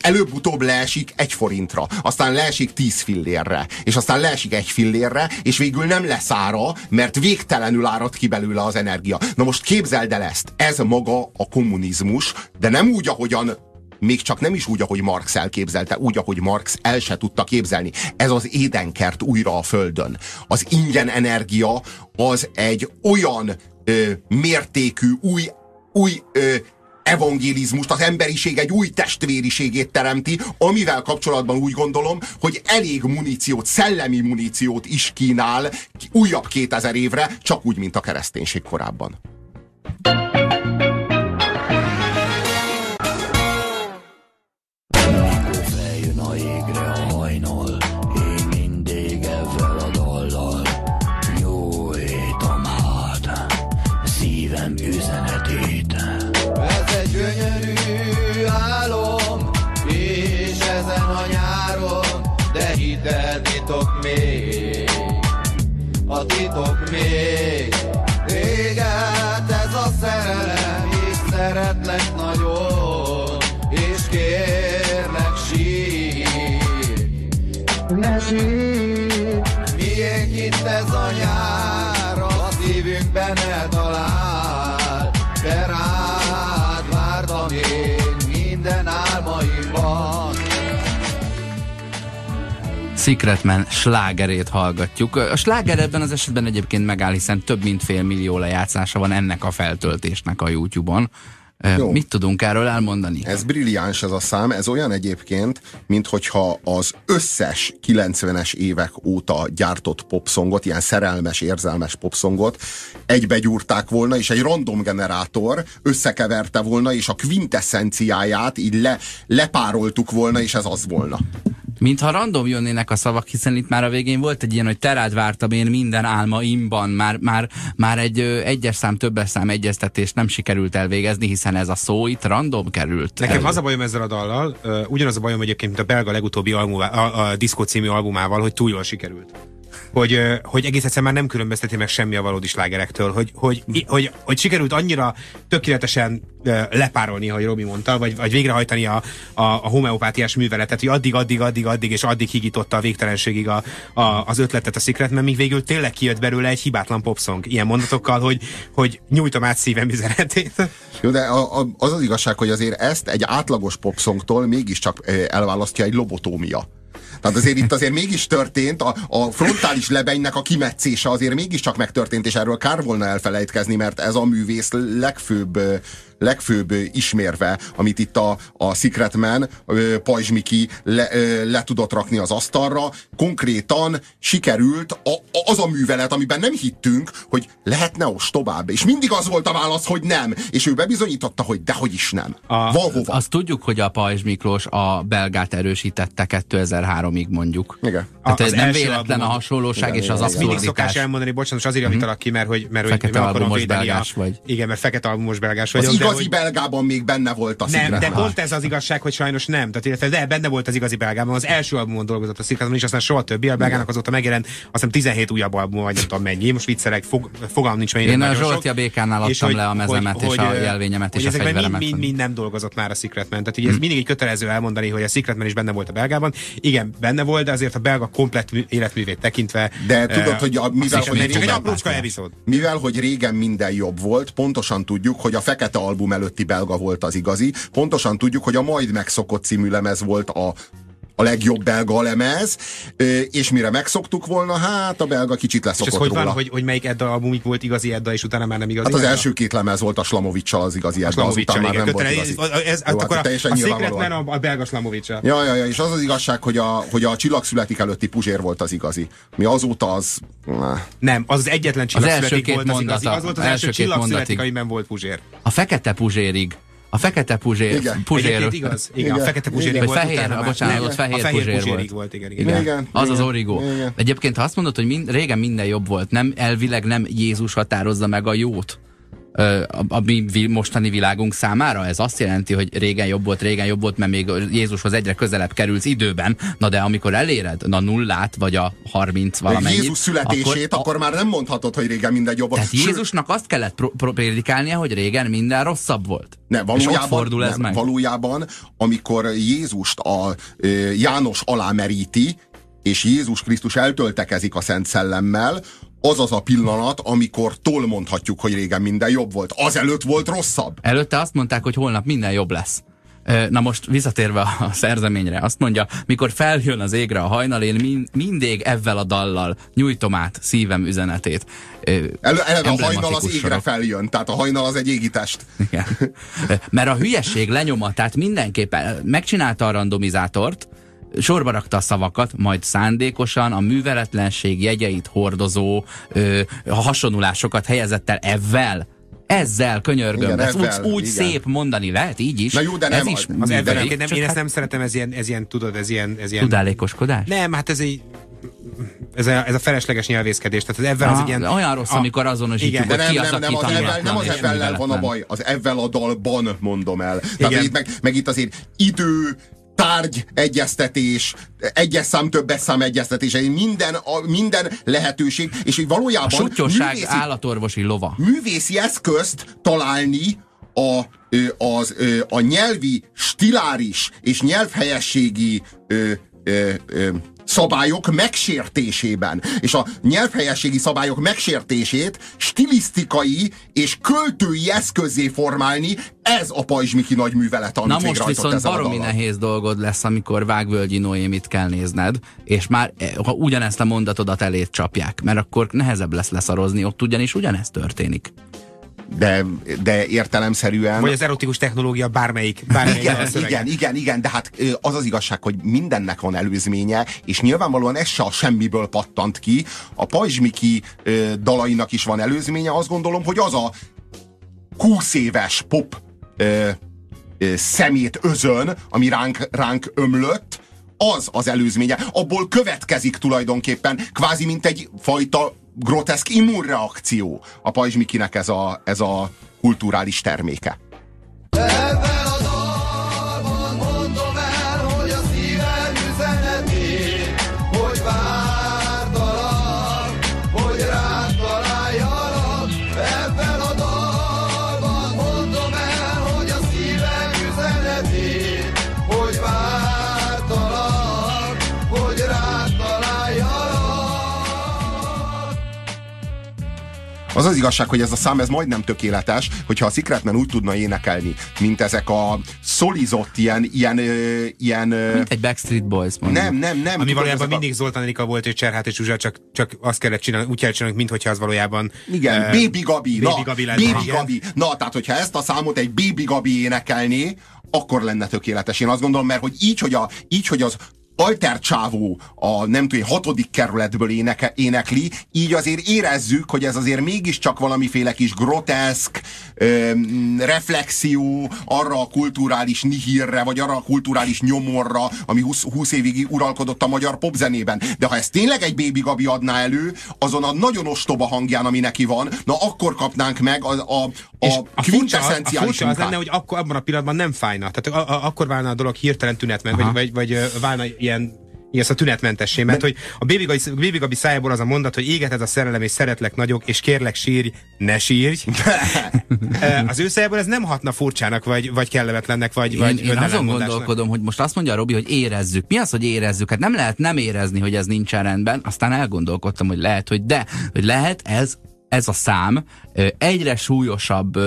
Előbb-utóbb leesik egy forintra, aztán leesik tíz fillérre, és aztán leesik egy fillérre, és végül nem lesz ára, mert végtelenül árad ki belőle az energia. Na most képzeld el ezt, ez maga a kommunizmus, de nem úgy, ahogyan még csak nem is úgy, ahogy Marx elképzelte, úgy, ahogy Marx el se tudta képzelni. Ez az édenkert újra a Földön. Az ingyen energia az egy olyan ö, mértékű, új, új ö, evangélizmust, az emberiség egy új testvériségét teremti, amivel kapcsolatban úgy gondolom, hogy elég muníciót, szellemi muníciót is kínál újabb 2000 évre, csak úgy, mint a kereszténység korábban. Még Véget ez a szerelem És szeretlek nagyon És kérlek sír. Ne sír Secretman slágerét hallgatjuk. A sláger ebben az esetben egyébként megáll, hiszen több mint fél millió lejátszása van ennek a feltöltésnek a YouTube-on. Jó. Mit tudunk erről elmondani? Ez brilliáns ez a szám, ez olyan egyébként, mint hogyha az összes 90-es évek óta gyártott popszongot, ilyen szerelmes, érzelmes popszongot egybegyúrták volna, és egy random generátor összekeverte volna, és a quintessenciáját így le, lepároltuk volna, és ez az volna. Mintha random jönnének a szavak, hiszen itt már a végén volt egy ilyen, hogy terád vártam én minden álmaimban, már, már, már egy ö, egyes szám, többes szám egyeztetést nem sikerült elvégezni, hiszen ez a szó itt random került. Nekem elő. az a bajom ezzel a dallal, uh, ugyanaz a bajom egyébként, mint a belga legutóbbi albumá, a, a Disco című albumával, hogy túl jól sikerült hogy, hogy egész egyszerűen már nem különbözteti meg semmi a valódi slágerektől, hogy, hogy, hogy, hogy, hogy sikerült annyira tökéletesen lepárolni, ahogy Robi mondta, vagy, vagy végrehajtani a, a, a homeopátiás műveletet, hogy addig, addig, addig, addig, és addig higította a végtelenségig a, a, az ötletet a Secret, mert még végül tényleg kijött belőle egy hibátlan popsong, ilyen mondatokkal, hogy, hogy nyújtom át szívem üzenetét. Jó, de a, a, az az igazság, hogy azért ezt egy átlagos popsongtól mégiscsak elválasztja egy lobotómia. Tehát azért itt azért mégis történt, a, a frontális lebenynek a kimetszése azért mégiscsak megtörtént, és erről kár volna elfelejtkezni, mert ez a művész legfőbb legfőbb ismérve, amit itt a, a Secretman Pajzs Miki le, le tudott rakni az asztalra, konkrétan sikerült a, a, az a művelet, amiben nem hittünk, hogy lehetne ostobább. És mindig az volt a válasz, hogy nem. És ő bebizonyította, hogy dehogy is nem. A, Van hova. Azt tudjuk, hogy a Pajzs Miklós a belgát erősítette 2003-ig mondjuk. Igen. Tehát a, ez nem véletlen a hasonlóság igen, és az abszurditás. Mindig szokás elmondani, bocsánat, azért javítalak ki, mert hogy, mert fekete hogy albumos belgás a, vagy. Igen, mert fekete albumos belgás vagy. Az igazi hogy, belgában még benne volt a Nem, de pont ez az igazság, hogy sajnos nem. Tehát, illetve, de benne volt az igazi belgában. Az első albumon dolgozott a Secretman, és aztán soha többi. A belgának azóta megjelent, azt hiszem 17 újabb album, vagy nem tudom mennyi. Most viccelek, fog, fogalm nincs mennyi. Én a Zsoltja békánál adtam le a mezemet hogy, és a jelvényemet és a fegyveremet. Mind, mind, nem dolgozott már a Secretman. Tehát ugye ez hmm. mindig egy kötelező elmondani, hogy a Secretman is benne volt a belgában. Igen, benne volt, de azért a belga komplet életművét tekintve. De tudod, hogy a, mivel, hogy egy aprócska epizód. Mivel, hogy régen minden jobb volt, pontosan tudjuk, hogy a Fekete album előtti belga volt az igazi, pontosan tudjuk, hogy a Majd megszokott című lemez volt a a legjobb belga lemez, és mire megszoktuk volna, hát a belga kicsit leszokott és ez hogy róla. van, hogy, hogy melyik Edda albumik volt igazi Edda, és utána már nem igazi Hát az Edda? első két lemez volt a Slamovicsal az igazi Edda, azután már nem volt igazi. Ez, ez, Jó, akkor hát a, a Secretman a, a belga Slamovicsal. Ja, ja, ja, és az az igazság, hogy a, hogy a csillag születik előtti Puzsér volt az igazi. Mi azóta az... Nem, az az egyetlen csillag születik volt az igazi. Az volt az első csillag születik, amiben volt Puzsér. A fekete Puzsérig a fekete puzsér. Igen. puzsér. igaz. Igen, igen. a fekete puzsér volt. Fehér, utána bocsánat, nem, ott fehér, fehér puzsér volt. volt. Igen, igen. igen. Az igen. az origó. Igen. Egyébként, ha azt mondod, hogy mind, régen minden jobb volt, nem elvileg nem Jézus határozza meg a jót, a, a mi mostani világunk számára. Ez azt jelenti, hogy régen jobb volt, régen jobb volt, mert még Jézushoz egyre közelebb kerülsz időben. Na de amikor eléred a nullát, vagy a 30 valamennyit... Jézus születését, akkor, akkor már nem mondhatod, hogy régen minden jobb volt. Tehát Jézusnak azt kellett pro- pro- prédikálnia, hogy régen minden rosszabb volt. Ne, valójában, És ott fordul ez nem, meg. Valójában, amikor Jézust a e, János alámeríti, és Jézus Krisztus eltöltekezik a Szent Szellemmel, az az a pillanat, amikor tól mondhatjuk, hogy régen minden jobb volt. Azelőtt volt rosszabb. Előtte azt mondták, hogy holnap minden jobb lesz. Na most visszatérve a szerzeményre, azt mondja, mikor feljön az égre a hajnal, én mindig ezzel a dallal nyújtom át szívem üzenetét. El, eleve a hajnal az égre sorok. feljön, tehát a hajnal az egy égitest. Igen. Mert a hülyeség lenyomatát mindenképpen megcsinálta a randomizátort, sorba rakta a szavakat, majd szándékosan a műveletlenség jegyeit hordozó ö, hasonlulásokat helyezett el ezzel. Ezzel könyörgöm. Igen, ezt úgy, úgy szép mondani lehet, így is. Na jó, de nem. Ez is az ebben, nem, én ezt hát... nem szeretem, ez ilyen, ez ilyen, tudod, ez ilyen... Ez ilyen Tudálékoskodás? Nem, hát ez egy ez a, ez a felesleges nyelvészkedés. Tehát az ebben az ilyen... Olyan rossz, a, amikor azonosítjuk, hogy ki az, nem, az ebben, nem az ebben van a baj, az ebben a dalban mondom el. Tehát itt meg, meg itt azért idő, tárgy egyeztetés, egyes szám, többes szám egyeztetés, minden, a, minden lehetőség, és hogy valójában... A sutyosság művészi, állatorvosi lova. Művészi eszközt találni a, az, a nyelvi stiláris és nyelvhelyességi ö, ö, ö, szabályok megsértésében. És a nyelvhelyességi szabályok megsértését stilisztikai és költői eszközé formálni, ez a Pajzsmiki nagy művelet, amit Na most viszont baromi nehéz dolgod lesz, amikor Vágvölgyi Noémit kell nézned, és már eh, ha ugyanezt a mondatodat elét csapják, mert akkor nehezebb lesz leszarozni, ott ugyanis ugyanezt történik de, de értelemszerűen... Vagy az erotikus technológia bármelyik. bármelyik igen, igen, igen, igen, de hát az az igazság, hogy mindennek van előzménye, és nyilvánvalóan ez se a semmiből pattant ki. A Pajzsmiki dalainak is van előzménye, azt gondolom, hogy az a 20 éves pop ö, ö, szemét özön, ami ránk, ránk ömlött, az az előzménye. Abból következik tulajdonképpen, kvázi mint egy fajta groteszk immunreakció a pajzsmikinek ez a, ez a kulturális terméke. Az az igazság, hogy ez a szám ez majdnem tökéletes, hogyha a Secretman úgy tudna énekelni, mint ezek a szolizott ilyen, ilyen, ilyen Mint egy Backstreet Boys mondjuk. nem, nem, nem. Ami valójában ezek a- mindig Zoltán Erika volt, és Cserhát és Zsuzsa, csak, csak azt kellett csinálni, úgy kellett csinálni, mintha az valójában... Igen, eh, Baby Gabi. Baby na, Gabi lenne, Baby. Gabi. Na, tehát hogyha ezt a számot egy Baby Gabi énekelné, akkor lenne tökéletes. Én azt gondolom, mert hogy így, hogy, a, így, hogy az alter csávó a nem tudom, hatodik kerületből éneke, énekli, így azért érezzük, hogy ez azért mégiscsak valamiféle kis groteszk öm, reflexió arra a kulturális nihilre, vagy arra a kulturális nyomorra, ami 20, 20 évig uralkodott a magyar popzenében. De ha ezt tényleg egy Baby Gabi adná elő, azon a nagyon ostoba hangján, ami neki van, na akkor kapnánk meg a, a, a, a furcsa az lenne, hogy akkor, abban a pillanatban nem fájna. Tehát a, a, akkor válna a dolog hirtelen tünetment, vagy, vagy, vagy ö, válna ilyen ilyen a tünetmentessé, mert hogy a Baby Gabi, Baby Gabi szájából az a mondat, hogy éget ez a szerelem, és szeretlek nagyok, és kérlek sírj, ne sírj. Az ő szájából ez nem hatna furcsának, vagy, vagy kellemetlennek, vagy, vagy Én, én azon gondolkodom, hogy most azt mondja Robi, hogy érezzük. Mi az, hogy érezzük? Hát nem lehet nem érezni, hogy ez nincsen rendben. Aztán elgondolkodtam, hogy lehet, hogy de. Hogy lehet ez ez a szám egyre súlyosabb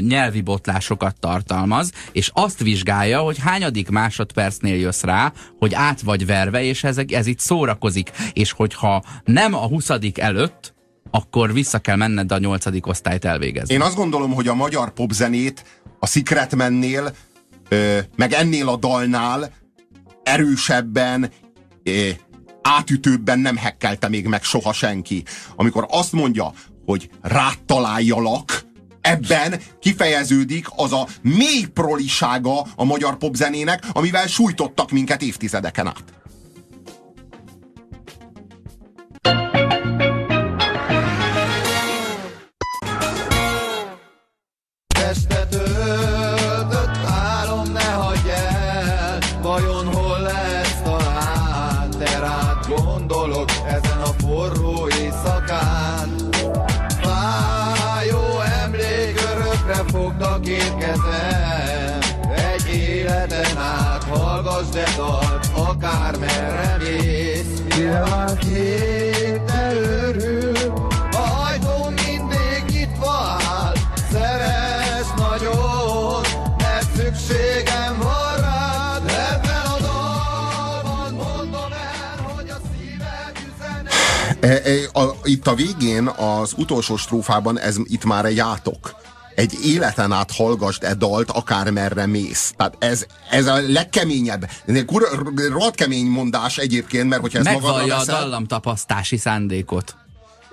nyelvi botlásokat tartalmaz, és azt vizsgálja, hogy hányadik másodpercnél jössz rá, hogy át vagy verve, és ez, ez itt szórakozik. És hogyha nem a huszadik előtt, akkor vissza kell menned a nyolcadik osztályt elvégezni. Én azt gondolom, hogy a magyar popzenét a Secretmennél, ö, meg ennél a dalnál erősebben, átütőbben nem hekkelte még meg soha senki. Amikor azt mondja, hogy rád találjalak, ebben kifejeződik az a mély prolisága a magyar popzenének, amivel sújtottak minket évtizedeken át. Hallgass de dalt Akár merre mész Nyilván te örül A ajtó mindig nyitva áll. Szeres nagyon Mert szükségem van rád. Ebben a dalban mondom el Hogy a szíved üzenet E, e, a, itt a végén, az utolsó strófában ez itt már egy átok. Egy életen át hallgasd e dalt, akármerre mész. Tehát ez, ez a legkeményebb. Ez egy rohadt kemény mondás egyébként, mert hogyha magadra Megvallja a veszel, dallamtapasztási szándékot.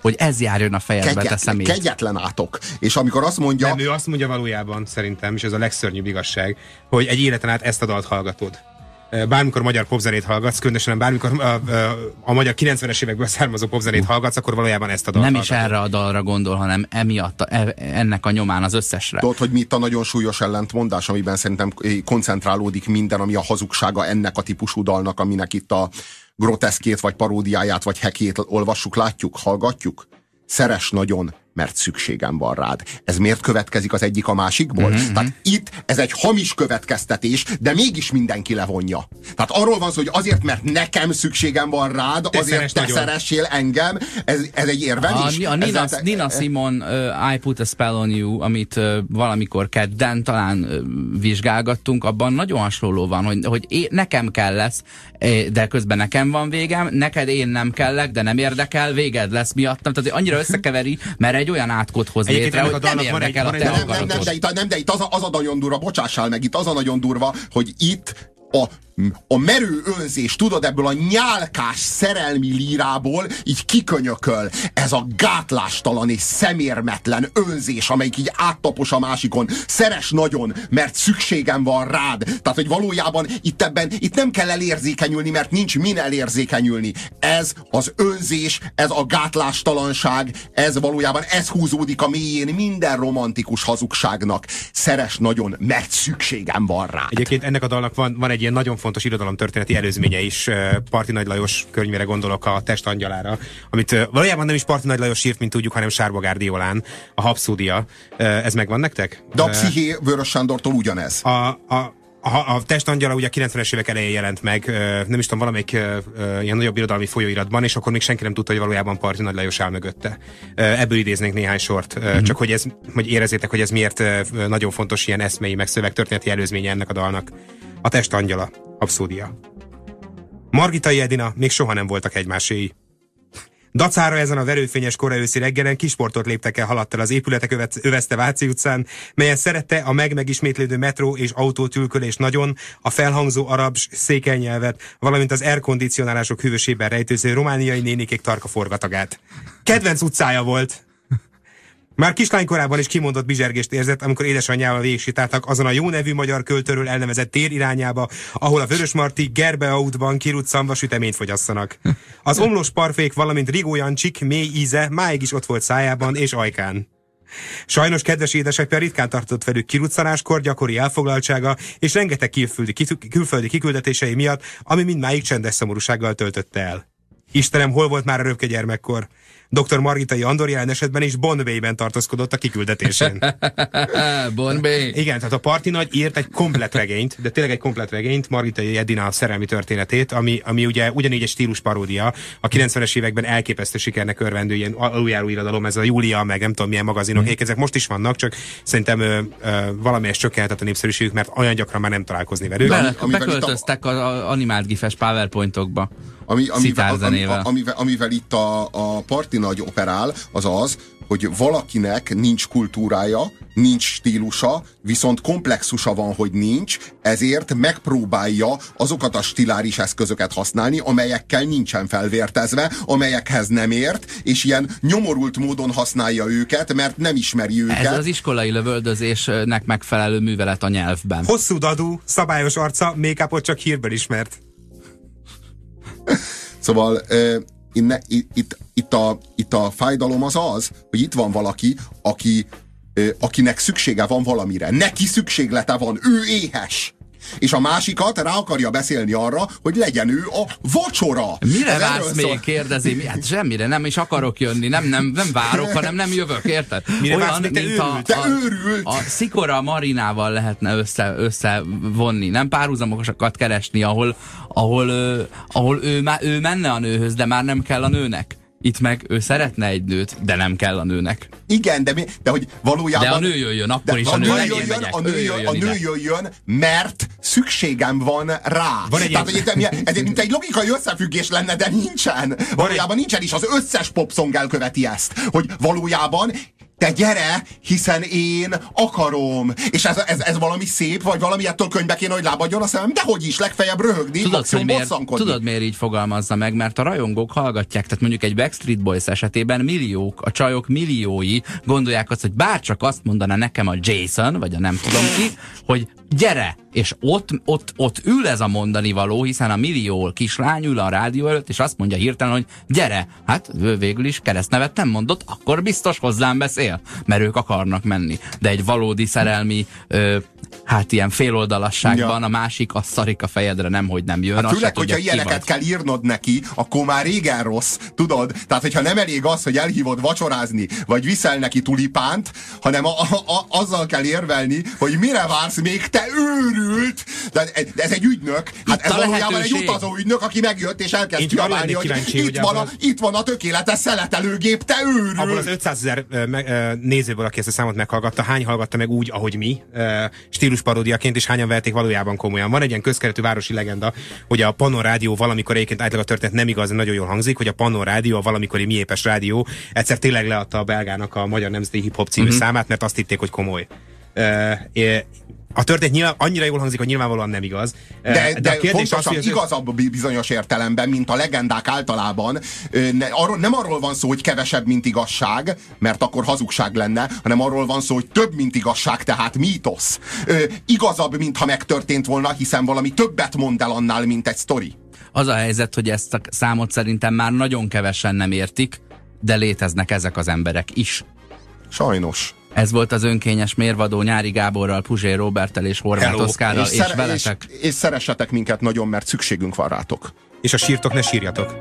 Hogy ez járjon a fejedbe, te kegyet, szemét. kegyetlen átok. És amikor azt mondja, Nem, ő azt mondja valójában, szerintem, és ez a legszörnyűbb igazság, hogy egy életen át ezt a dalt hallgatod. Bármikor magyar popzenét hallgatsz, különösen bármikor a, a, a magyar 90-es évekből származó popzenét hallgatsz, akkor valójában ezt a dalt Nem is hallgatod. erre a dalra gondol, hanem emiatt, a, e- ennek a nyomán az összesre. Tudod, hogy mi itt a nagyon súlyos ellentmondás, amiben szerintem koncentrálódik minden, ami a hazugsága ennek a típusú dalnak, aminek itt a groteszkét, vagy paródiáját, vagy hekét olvassuk, látjuk, hallgatjuk? Szeres nagyon, mert szükségem van rád. Ez miért következik az egyik a másikból? Mhm, Mm-hmm. Tehát itt ez egy hamis következtetés, de mégis mindenki levonja. Tehát arról van szó, hogy azért, mert nekem szükségem van rád, Te azért szeress te nagyon. szeressél engem, ez, ez egy A, érvelés. a Nina, Ezzel- Nina Simon uh, I Put a Spell on You, amit uh, valamikor kedden talán uh, vizsgálgattunk, abban nagyon hasonló van, hogy, hogy én, nekem kell lesz, de közben nekem van végem, neked én nem kellek, de nem érdekel, véged lesz miattam. Tehát annyira összekeveri, mert egy olyan átkot hoz létre, hogy nem érdekel a te nem, nem, nem, de itt, nem, de itt az a, az a nagyon durva, bocsássál meg, itt az a nagyon durva, hogy itt a, a merő önzés, tudod, ebből a nyálkás szerelmi lírából így kikönyököl ez a gátlástalan és szemérmetlen önzés, amelyik így áttapos a másikon. Szeres nagyon, mert szükségem van rád. Tehát, hogy valójában itt ebben, itt nem kell elérzékenyülni, mert nincs min elérzékenyülni. Ez az önzés, ez a gátlástalanság, ez valójában, ez húzódik a mélyén minden romantikus hazugságnak. Szeres nagyon, mert szükségem van rád. Egyébként ennek a dalnak van, van egy ilyen nagyon fontos irodalomtörténeti előzménye is. Parti Nagy Lajos könyvére gondolok a Test angyalára, amit valójában nem is Parti Nagy Lajos írt, mint tudjuk, hanem Sárba Gárdiolán, a Hapszódia. Eh, Ez megvan nektek? De a psziché Vörös Sándortól ugyanez. a, a, a, a testangyala ugye a 90-es évek elején jelent meg, nem is tudom, valamelyik ilyen nagyobb irodalmi folyóiratban, és akkor még senki nem tudta, hogy valójában Parti Nagy Lajos áll mögötte. Ebből idéznék néhány sort, mm-hmm. csak hogy, ez, hogy érezzétek, hogy ez miért nagyon fontos ilyen eszmei, meg szövegtörténeti előzménye ennek a dalnak. A testangyala, abszúdia. Margitai Edina még soha nem voltak egymáséi. Dacára ezen a verőfényes koraőszi reggelen kisportot léptek el haladt el az épületek övezte Váci utcán, melyen szerette a meg-megismétlődő metró és autótülkölés nagyon, a felhangzó arab székelnyelvet, valamint az airkondicionálások hűvösében rejtőző romániai nénikék tarka forgatagát. Kedvenc utcája volt! Már kislánykorában is kimondott bizsergést érzett, amikor édesanyjával végigsétáltak azon a jó nevű magyar költőről elnevezett tér irányába, ahol a Vörösmarty Gerbeautban kiruccanva süteményt fogyasszanak. Az omlós parfék, valamint Rigó Jancsik mély íze máig is ott volt szájában és ajkán. Sajnos kedves édesapja ritkán tartott velük kiruccanáskor, gyakori elfoglaltsága és rengeteg külföldi, külföldi kiküldetései miatt, ami mindmáig csendes szomorúsággal töltötte el. Istenem, hol volt már a röpke gyermekkor? Dr. Margitai Andor jelen esetben is Bombay-ben tartózkodott a kiküldetésén. Bombay? Igen, tehát a Parti Nagy írt egy komplet regényt, de tényleg egy komplet regényt, Margitai Edina szerelmi történetét, ami, ami ugye ugyanígy egy stílus paródia. A 90-es években elképesztő sikernek örvendő ilyen aluljáró irodalom, ez a Júlia, meg nem tudom milyen magazinok, mm. ezek most is vannak, csak szerintem ö, ö, valamelyes csökkentett a népszerűségük, mert olyan gyakran már nem találkozni velük. Be, beköltöztek az animált gifes powerpointokba. Ami, amivel, amivel, amivel, amivel itt a, a parti nagy operál, az az, hogy valakinek nincs kultúrája, nincs stílusa, viszont komplexusa van, hogy nincs, ezért megpróbálja azokat a stiláris eszközöket használni, amelyekkel nincsen felvértezve, amelyekhez nem ért, és ilyen nyomorult módon használja őket, mert nem ismeri őket. Ez az iskolai lövöldözésnek megfelelő művelet a nyelvben. Hosszú dadú, szabályos arca, make csak hírből ismert. Szóval inne, itt, itt, a, itt a fájdalom az az, hogy itt van valaki, aki, akinek szüksége van valamire. Neki szükséglete van, ő éhes és a másikat rá akarja beszélni arra, hogy legyen ő a vacsora. Mire Ez vársz még, szól... kérdezi? Hát semmire, nem is akarok jönni, nem, nem, nem várok, hanem nem jövök, érted? Mire Olyan, vársz, mint te a, te a, őrült. a Szikora Marinával lehetne össze, összevonni, nem párhuzamokat keresni, ahol, ahol, ahol, ahol ő, ő menne a nőhöz, de már nem kell a nőnek. Itt meg ő szeretne egy nőt, de nem kell a nőnek. Igen, de, mi, de hogy valójában... De a nő jöjjön, akkor is a, a nő, nő jöjjön, megyek, a nő, jöjjön, a nő jöjjön, mert szükségem van rá. Van egy Tehát, hogy ez, ez mint egy logikai összefüggés lenne, de nincsen. Valójában nincsen, is az összes popsong elköveti ezt. Hogy valójában te gyere, hiszen én akarom. És ez, ez, ez valami szép, vagy valami ettől könyvbe kéne, hogy lábadjon a szemem, de hogy is, legfeljebb röhögni, tudod, hogy miért, tudod, miért így fogalmazza meg? Mert a rajongók hallgatják, tehát mondjuk egy Backstreet Boys esetében milliók, a csajok milliói gondolják azt, hogy bárcsak azt mondaná nekem a Jason, vagy a nem tudom ki, hogy gyere! És ott, ott, ott ül ez a mondani való, hiszen a millió kislány ül a rádió előtt, és azt mondja hirtelen, hogy gyere! Hát ő végül is keresztnevet nem mondott, akkor biztos hozzám beszél, mert ők akarnak menni. De egy valódi szerelmi, ö, hát ilyen féloldalasságban ja. a másik a szarik a fejedre, nem, hogy nem jön. Hát főleg, hogyha ilyeneket kell írnod neki, akkor már régen rossz, tudod? Tehát, hogyha nem elég az, hogy elhívod vacsorázni, vagy viszel neki tulipánt, hanem a, a, a, azzal kell érvelni, hogy mire vársz még te őrült! De ez egy ügynök. Hát itt ez valójában egy utazó ügynök, aki megjött és elkezd kiabálni, hogy itt van, a, itt van a tökéletes szeletelőgép, te őrült! Abból az 500 ezer nézőből, aki ezt a számot meghallgatta, hány hallgatta meg úgy, ahogy mi, stílusparódiaként, és hányan vették valójában komolyan. Van egy ilyen közkeretű városi legenda, hogy a Pannon Rádió valamikor egyébként általában a történet nem igaz, nagyon jól hangzik, hogy a Pannon Rádió, a valamikori mi épes rádió egyszer tényleg leadta a belgának a Magyar Nemzeti Hip Hop című uh-huh. számát, mert azt hitték, hogy komoly. Uh, a történet nyilván, annyira jól hangzik, hogy nyilvánvalóan nem igaz. De, de, de a kérdés az, hogy az... igazabb bizonyos értelemben, mint a legendák általában. Ne, arról, nem arról van szó, hogy kevesebb, mint igazság, mert akkor hazugság lenne, hanem arról van szó, hogy több, mint igazság, tehát mítosz. Ö, igazabb, mintha megtörtént volna, hiszen valami többet mond el annál, mint egy sztori. Az a helyzet, hogy ezt a számot szerintem már nagyon kevesen nem értik, de léteznek ezek az emberek is. Sajnos. Ez volt az önkényes mérvadó Nyári Gáborral, Puzsé Robertel és Horváth Oszkárral, és, és, és veletek. És, és szeressetek minket nagyon, mert szükségünk van rátok. És a sírtok ne sírjatok.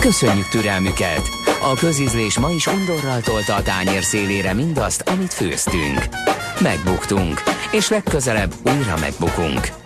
Köszönjük türelmüket! A közízlés ma is undorral tolta a tányér szélére mindazt, amit főztünk. Megbuktunk, és legközelebb újra megbukunk.